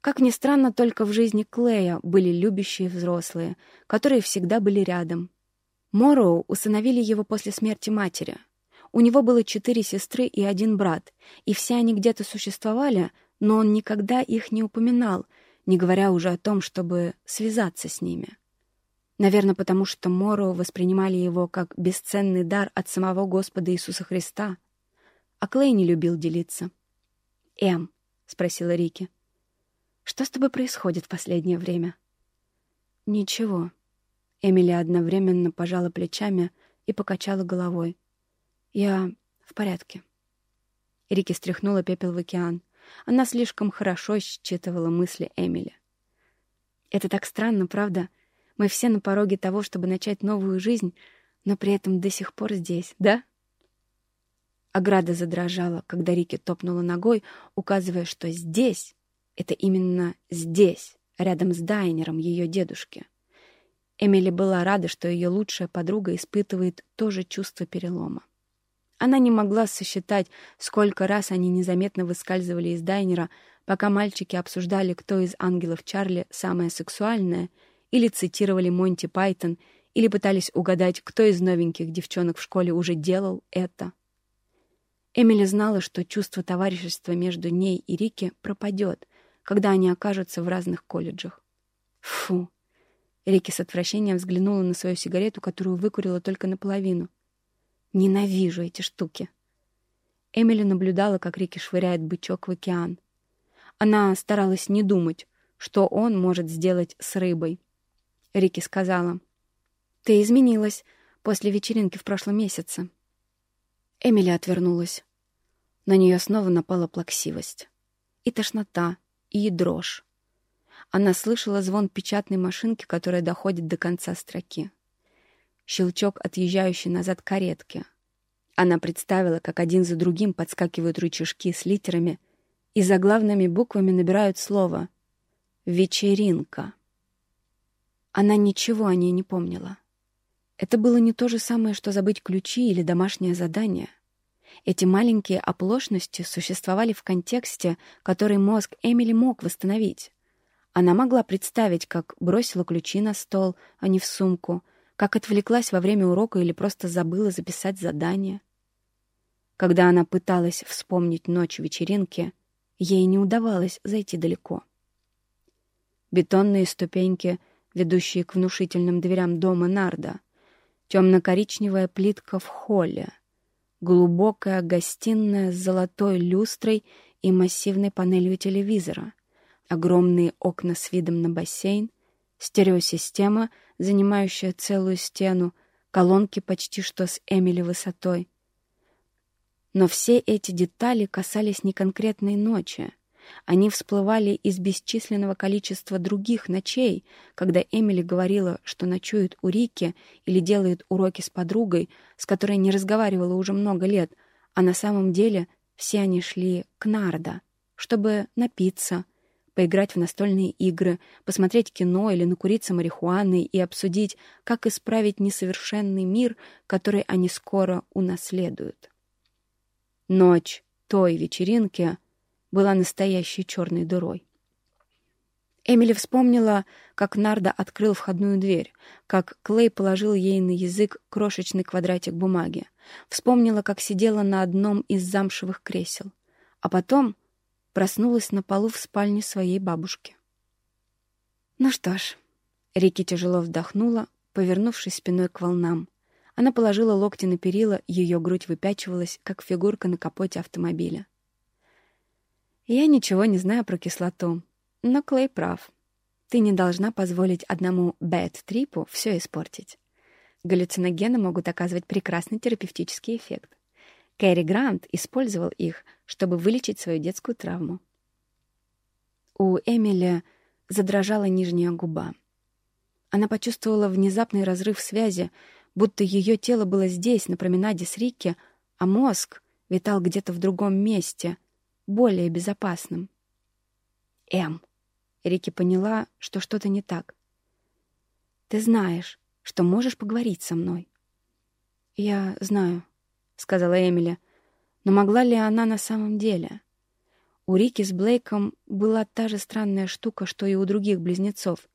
Как ни странно, только в жизни Клея были любящие взрослые, которые всегда были рядом. Мороу усыновили его после смерти матери. У него было четыре сестры и один брат, и все они где-то существовали, но он никогда их не упоминал, не говоря уже о том, чтобы связаться с ними. Наверное, потому что Мороу воспринимали его как бесценный дар от самого Господа Иисуса Христа. А Клей не любил делиться. «Эм», — спросила Рики, — что с тобой происходит в последнее время?» «Ничего». Эмили одновременно пожала плечами и покачала головой. «Я в порядке». Рики стряхнула пепел в океан. Она слишком хорошо считывала мысли Эмили. «Это так странно, правда? Мы все на пороге того, чтобы начать новую жизнь, но при этом до сих пор здесь, да?» Ограда задрожала, когда Рики топнула ногой, указывая, что здесь это именно здесь, рядом с дайнером ее дедушки. Эмили была рада, что ее лучшая подруга испытывает то же чувство перелома. Она не могла сосчитать, сколько раз они незаметно выскальзывали из дайнера, пока мальчики обсуждали, кто из ангелов Чарли самая сексуальная, или цитировали Монти Пайтон, или пытались угадать, кто из новеньких девчонок в школе уже делал это. Эмили знала, что чувство товарищества между ней и Рики пропадет, когда они окажутся в разных колледжах. Фу! Рики с отвращением взглянула на свою сигарету, которую выкурила только наполовину. Ненавижу эти штуки. Эмили наблюдала, как Рики швыряет бычок в океан. Она старалась не думать, что он может сделать с рыбой. Рики сказала, «Ты изменилась после вечеринки в прошлом месяце». Эмили отвернулась. На нее снова напала плаксивость. И тошнота, и дрожь. Она слышала звон печатной машинки, которая доходит до конца строки. Щелчок отъезжающей назад каретки. Она представила, как один за другим подскакивают рычажки с литерами и заглавными буквами набирают слово «Вечеринка». Она ничего о ней не помнила. Это было не то же самое, что забыть ключи или домашнее задание. Эти маленькие оплошности существовали в контексте, который мозг Эмили мог восстановить. Она могла представить, как бросила ключи на стол, а не в сумку, как отвлеклась во время урока или просто забыла записать задание. Когда она пыталась вспомнить ночь вечеринки, ей не удавалось зайти далеко. Бетонные ступеньки — ведущие к внушительным дверям дома Нарда, темно-коричневая плитка в холле, глубокая гостиная с золотой люстрой и массивной панелью телевизора, огромные окна с видом на бассейн, стереосистема, занимающая целую стену, колонки почти что с Эмили высотой. Но все эти детали касались не конкретной ночи — они всплывали из бесчисленного количества других ночей, когда Эмили говорила, что ночует у Рики или делает уроки с подругой, с которой не разговаривала уже много лет, а на самом деле все они шли к Нарда, чтобы напиться, поиграть в настольные игры, посмотреть кино или накуриться марихуаной и обсудить, как исправить несовершенный мир, который они скоро унаследуют. Ночь той вечеринки — была настоящей черной дырой. Эмили вспомнила, как Нарда открыл входную дверь, как Клей положил ей на язык крошечный квадратик бумаги. Вспомнила, как сидела на одном из замшевых кресел. А потом проснулась на полу в спальне своей бабушки. Ну что ж, Рики тяжело вдохнула, повернувшись спиной к волнам. Она положила локти на перила, ее грудь выпячивалась, как фигурка на капоте автомобиля. Я ничего не знаю про кислоту, но Клей прав. Ты не должна позволить одному бэт-трипу все испортить. Галлюциногены могут оказывать прекрасный терапевтический эффект. Кэрри Грант использовал их, чтобы вылечить свою детскую травму. У Эмили задрожала нижняя губа. Она почувствовала внезапный разрыв связи, будто ее тело было здесь, на променаде с Рикки, а мозг витал где-то в другом месте, более безопасным. М. Рики поняла, что что-то не так. «Ты знаешь, что можешь поговорить со мной». «Я знаю», — сказала Эмили. «Но могла ли она на самом деле?» У Рики с Блейком была та же странная штука, что и у других близнецов.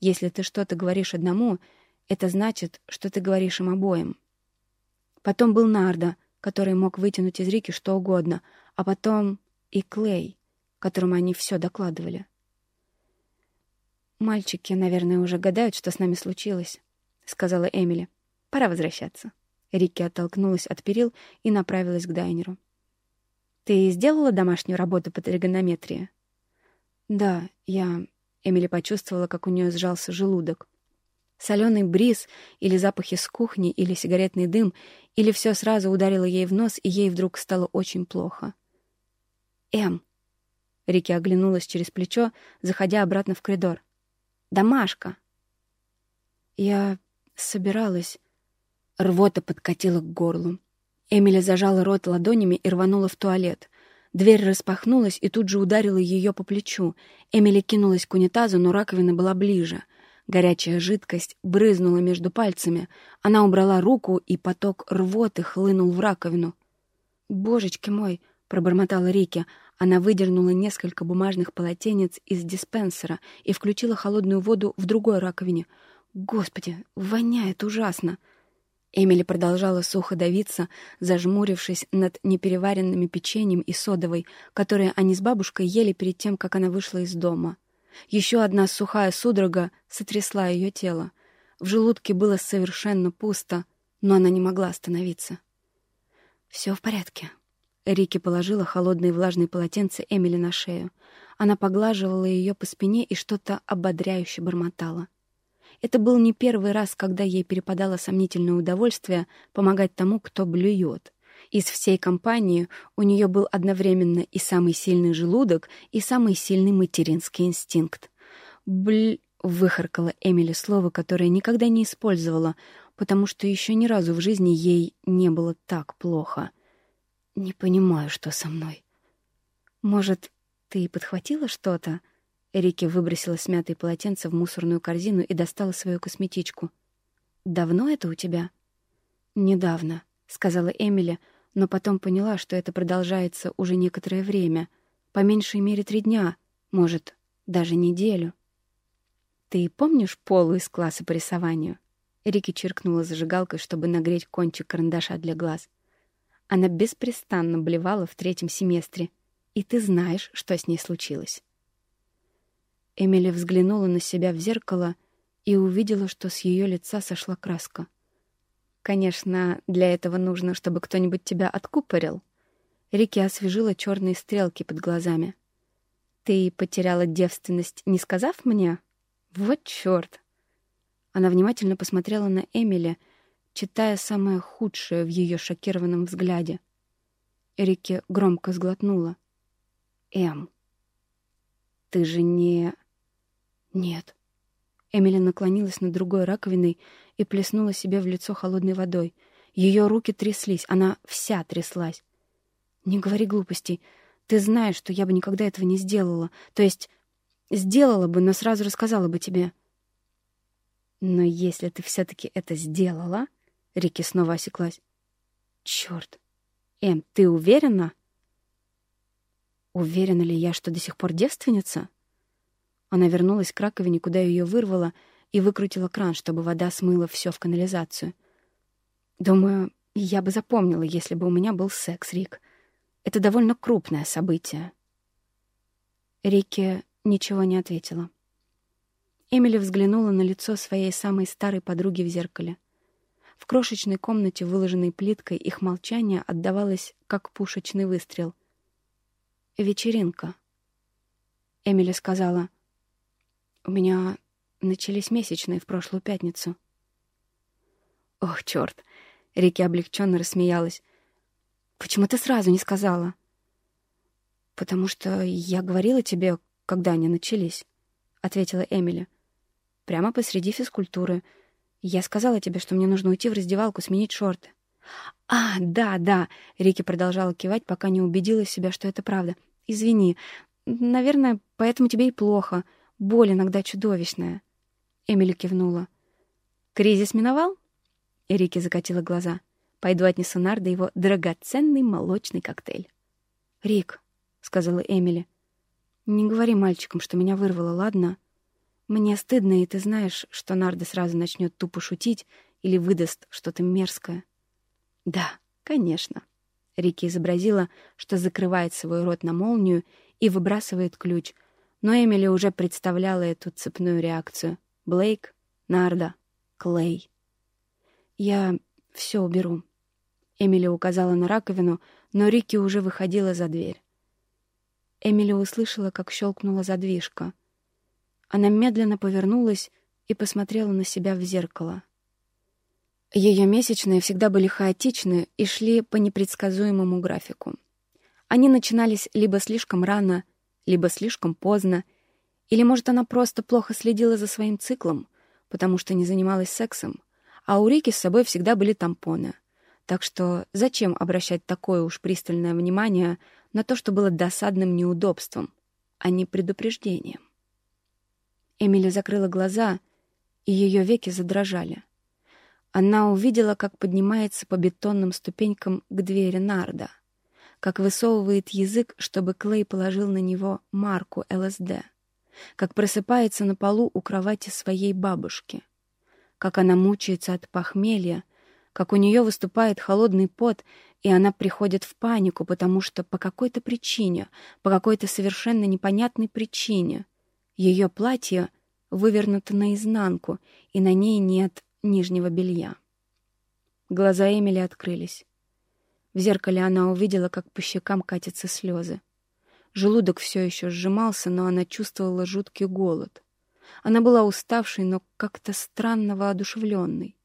Если ты что-то говоришь одному, это значит, что ты говоришь им обоим. Потом был Нарда, который мог вытянуть из Рики что угодно, а потом и Клей, которому они все докладывали. «Мальчики, наверное, уже гадают, что с нами случилось», — сказала Эмили. «Пора возвращаться». Рикки оттолкнулась от перил и направилась к дайнеру. «Ты сделала домашнюю работу по тригонометрии?» «Да, я...» Эмили почувствовала, как у нее сжался желудок. Соленый бриз или запахи с кухни, или сигаретный дым, или все сразу ударило ей в нос, и ей вдруг стало очень плохо. «Эм!» Рики оглянулась через плечо, заходя обратно в коридор. «Домашка!» Я собиралась. Рвота подкатила к горлу. Эмили зажала рот ладонями и рванула в туалет. Дверь распахнулась и тут же ударила ее по плечу. Эмили кинулась к унитазу, но раковина была ближе. Горячая жидкость брызнула между пальцами. Она убрала руку, и поток рвоты хлынул в раковину. «Божечки мой!» — пробормотала Рики. Она выдернула несколько бумажных полотенец из диспенсера и включила холодную воду в другой раковине. «Господи, воняет ужасно!» Эмили продолжала сухо давиться, зажмурившись над непереваренными печеньем и содовой, которые они с бабушкой ели перед тем, как она вышла из дома. Еще одна сухая судорога сотрясла ее тело. В желудке было совершенно пусто, но она не могла остановиться. «Все в порядке», Рики положила холодные влажные полотенце Эмили на шею. Она поглаживала ее по спине и что-то ободряюще бормотала. Это был не первый раз, когда ей перепадало сомнительное удовольствие помогать тому, кто блюет. Из всей компании у нее был одновременно и самый сильный желудок, и самый сильный материнский инстинкт. «Бль...» — выхаркала Эмили слово, которое никогда не использовала, потому что еще ни разу в жизни ей не было так плохо. «Не понимаю, что со мной». «Может, ты подхватила что-то?» Рики выбросила смятое полотенце в мусорную корзину и достала свою косметичку. «Давно это у тебя?» «Недавно», — сказала Эмили, но потом поняла, что это продолжается уже некоторое время, по меньшей мере три дня, может, даже неделю. «Ты помнишь Полу из класса по рисованию?» Рики чиркнула зажигалкой, чтобы нагреть кончик карандаша для глаз. Она беспрестанно блевала в третьем семестре, и ты знаешь, что с ней случилось. Эмили взглянула на себя в зеркало и увидела, что с ее лица сошла краска. Конечно, для этого нужно, чтобы кто-нибудь тебя откупорил. Рики освежила черные стрелки под глазами. Ты потеряла девственность, не сказав мне? Вот черт! Она внимательно посмотрела на Эмили, читая самое худшее в ее шокированном взгляде. Эрики громко сглотнула. «Эм, ты же не...» «Нет». Эмили наклонилась над другой раковиной и плеснула себе в лицо холодной водой. Ее руки тряслись, она вся тряслась. «Не говори глупостей. Ты знаешь, что я бы никогда этого не сделала. То есть, сделала бы, но сразу рассказала бы тебе». Но если ты все-таки это сделала... Рики снова осеклась. Черт. Эм, ты уверена? Уверена ли я, что до сих пор девственница? Она вернулась к раковине, куда ее вырвало, и выкрутила кран, чтобы вода смыла все в канализацию. Думаю, я бы запомнила, если бы у меня был секс, Рик. Это довольно крупное событие. Рики ничего не ответила. Эмили взглянула на лицо своей самой старой подруги в зеркале. В крошечной комнате, выложенной плиткой, их молчание отдавалось, как пушечный выстрел. «Вечеринка», — Эмили сказала. «У меня начались месячные в прошлую пятницу». «Ох, черт!» — Рики облегченно рассмеялась. «Почему ты сразу не сказала?» «Потому что я говорила тебе, когда они начались», — ответила Эмили прямо посреди физкультуры. Я сказала тебе, что мне нужно уйти в раздевалку, сменить шорты. «А, да, да», — Рики продолжала кивать, пока не убедила себя, что это правда. «Извини. Наверное, поэтому тебе и плохо. Боль иногда чудовищная». Эмили кивнула. «Кризис миновал?» Рики закатила глаза. «Пойду отнесу Нарда его драгоценный молочный коктейль». «Рик», — сказала Эмили, — «не говори мальчикам, что меня вырвало, ладно?» Мне стыдно, и ты знаешь, что Нарда сразу начнет тупо шутить или выдаст что-то мерзкое. Да, конечно. Рики изобразила, что закрывает свой рот на молнию и выбрасывает ключ, но Эмили уже представляла эту цепную реакцию. Блейк, Нарда, Клей. Я все уберу. Эмили указала на раковину, но Рики уже выходила за дверь. Эмили услышала, как щелкнула задвижка — она медленно повернулась и посмотрела на себя в зеркало. Ее месячные всегда были хаотичны и шли по непредсказуемому графику. Они начинались либо слишком рано, либо слишком поздно, или, может, она просто плохо следила за своим циклом, потому что не занималась сексом, а у Рики с собой всегда были тампоны. Так что зачем обращать такое уж пристальное внимание на то, что было досадным неудобством, а не предупреждением? Эмили закрыла глаза, и ее веки задрожали. Она увидела, как поднимается по бетонным ступенькам к двери Нарда, как высовывает язык, чтобы Клей положил на него марку ЛСД, как просыпается на полу у кровати своей бабушки, как она мучается от похмелья, как у нее выступает холодный пот, и она приходит в панику, потому что по какой-то причине, по какой-то совершенно непонятной причине — ее платье вывернуто наизнанку, и на ней нет нижнего белья. Глаза Эмили открылись. В зеркале она увидела, как по щекам катятся слезы. Желудок все еще сжимался, но она чувствовала жуткий голод. Она была уставшей, но как-то странно воодушевленной.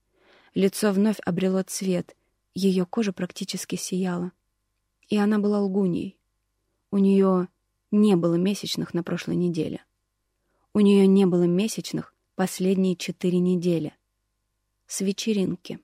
Лицо вновь обрело цвет, Ее кожа практически сияла. И она была лгуней. У нее не было месячных на прошлой неделе. У нее не было месячных последние четыре недели. С вечеринки.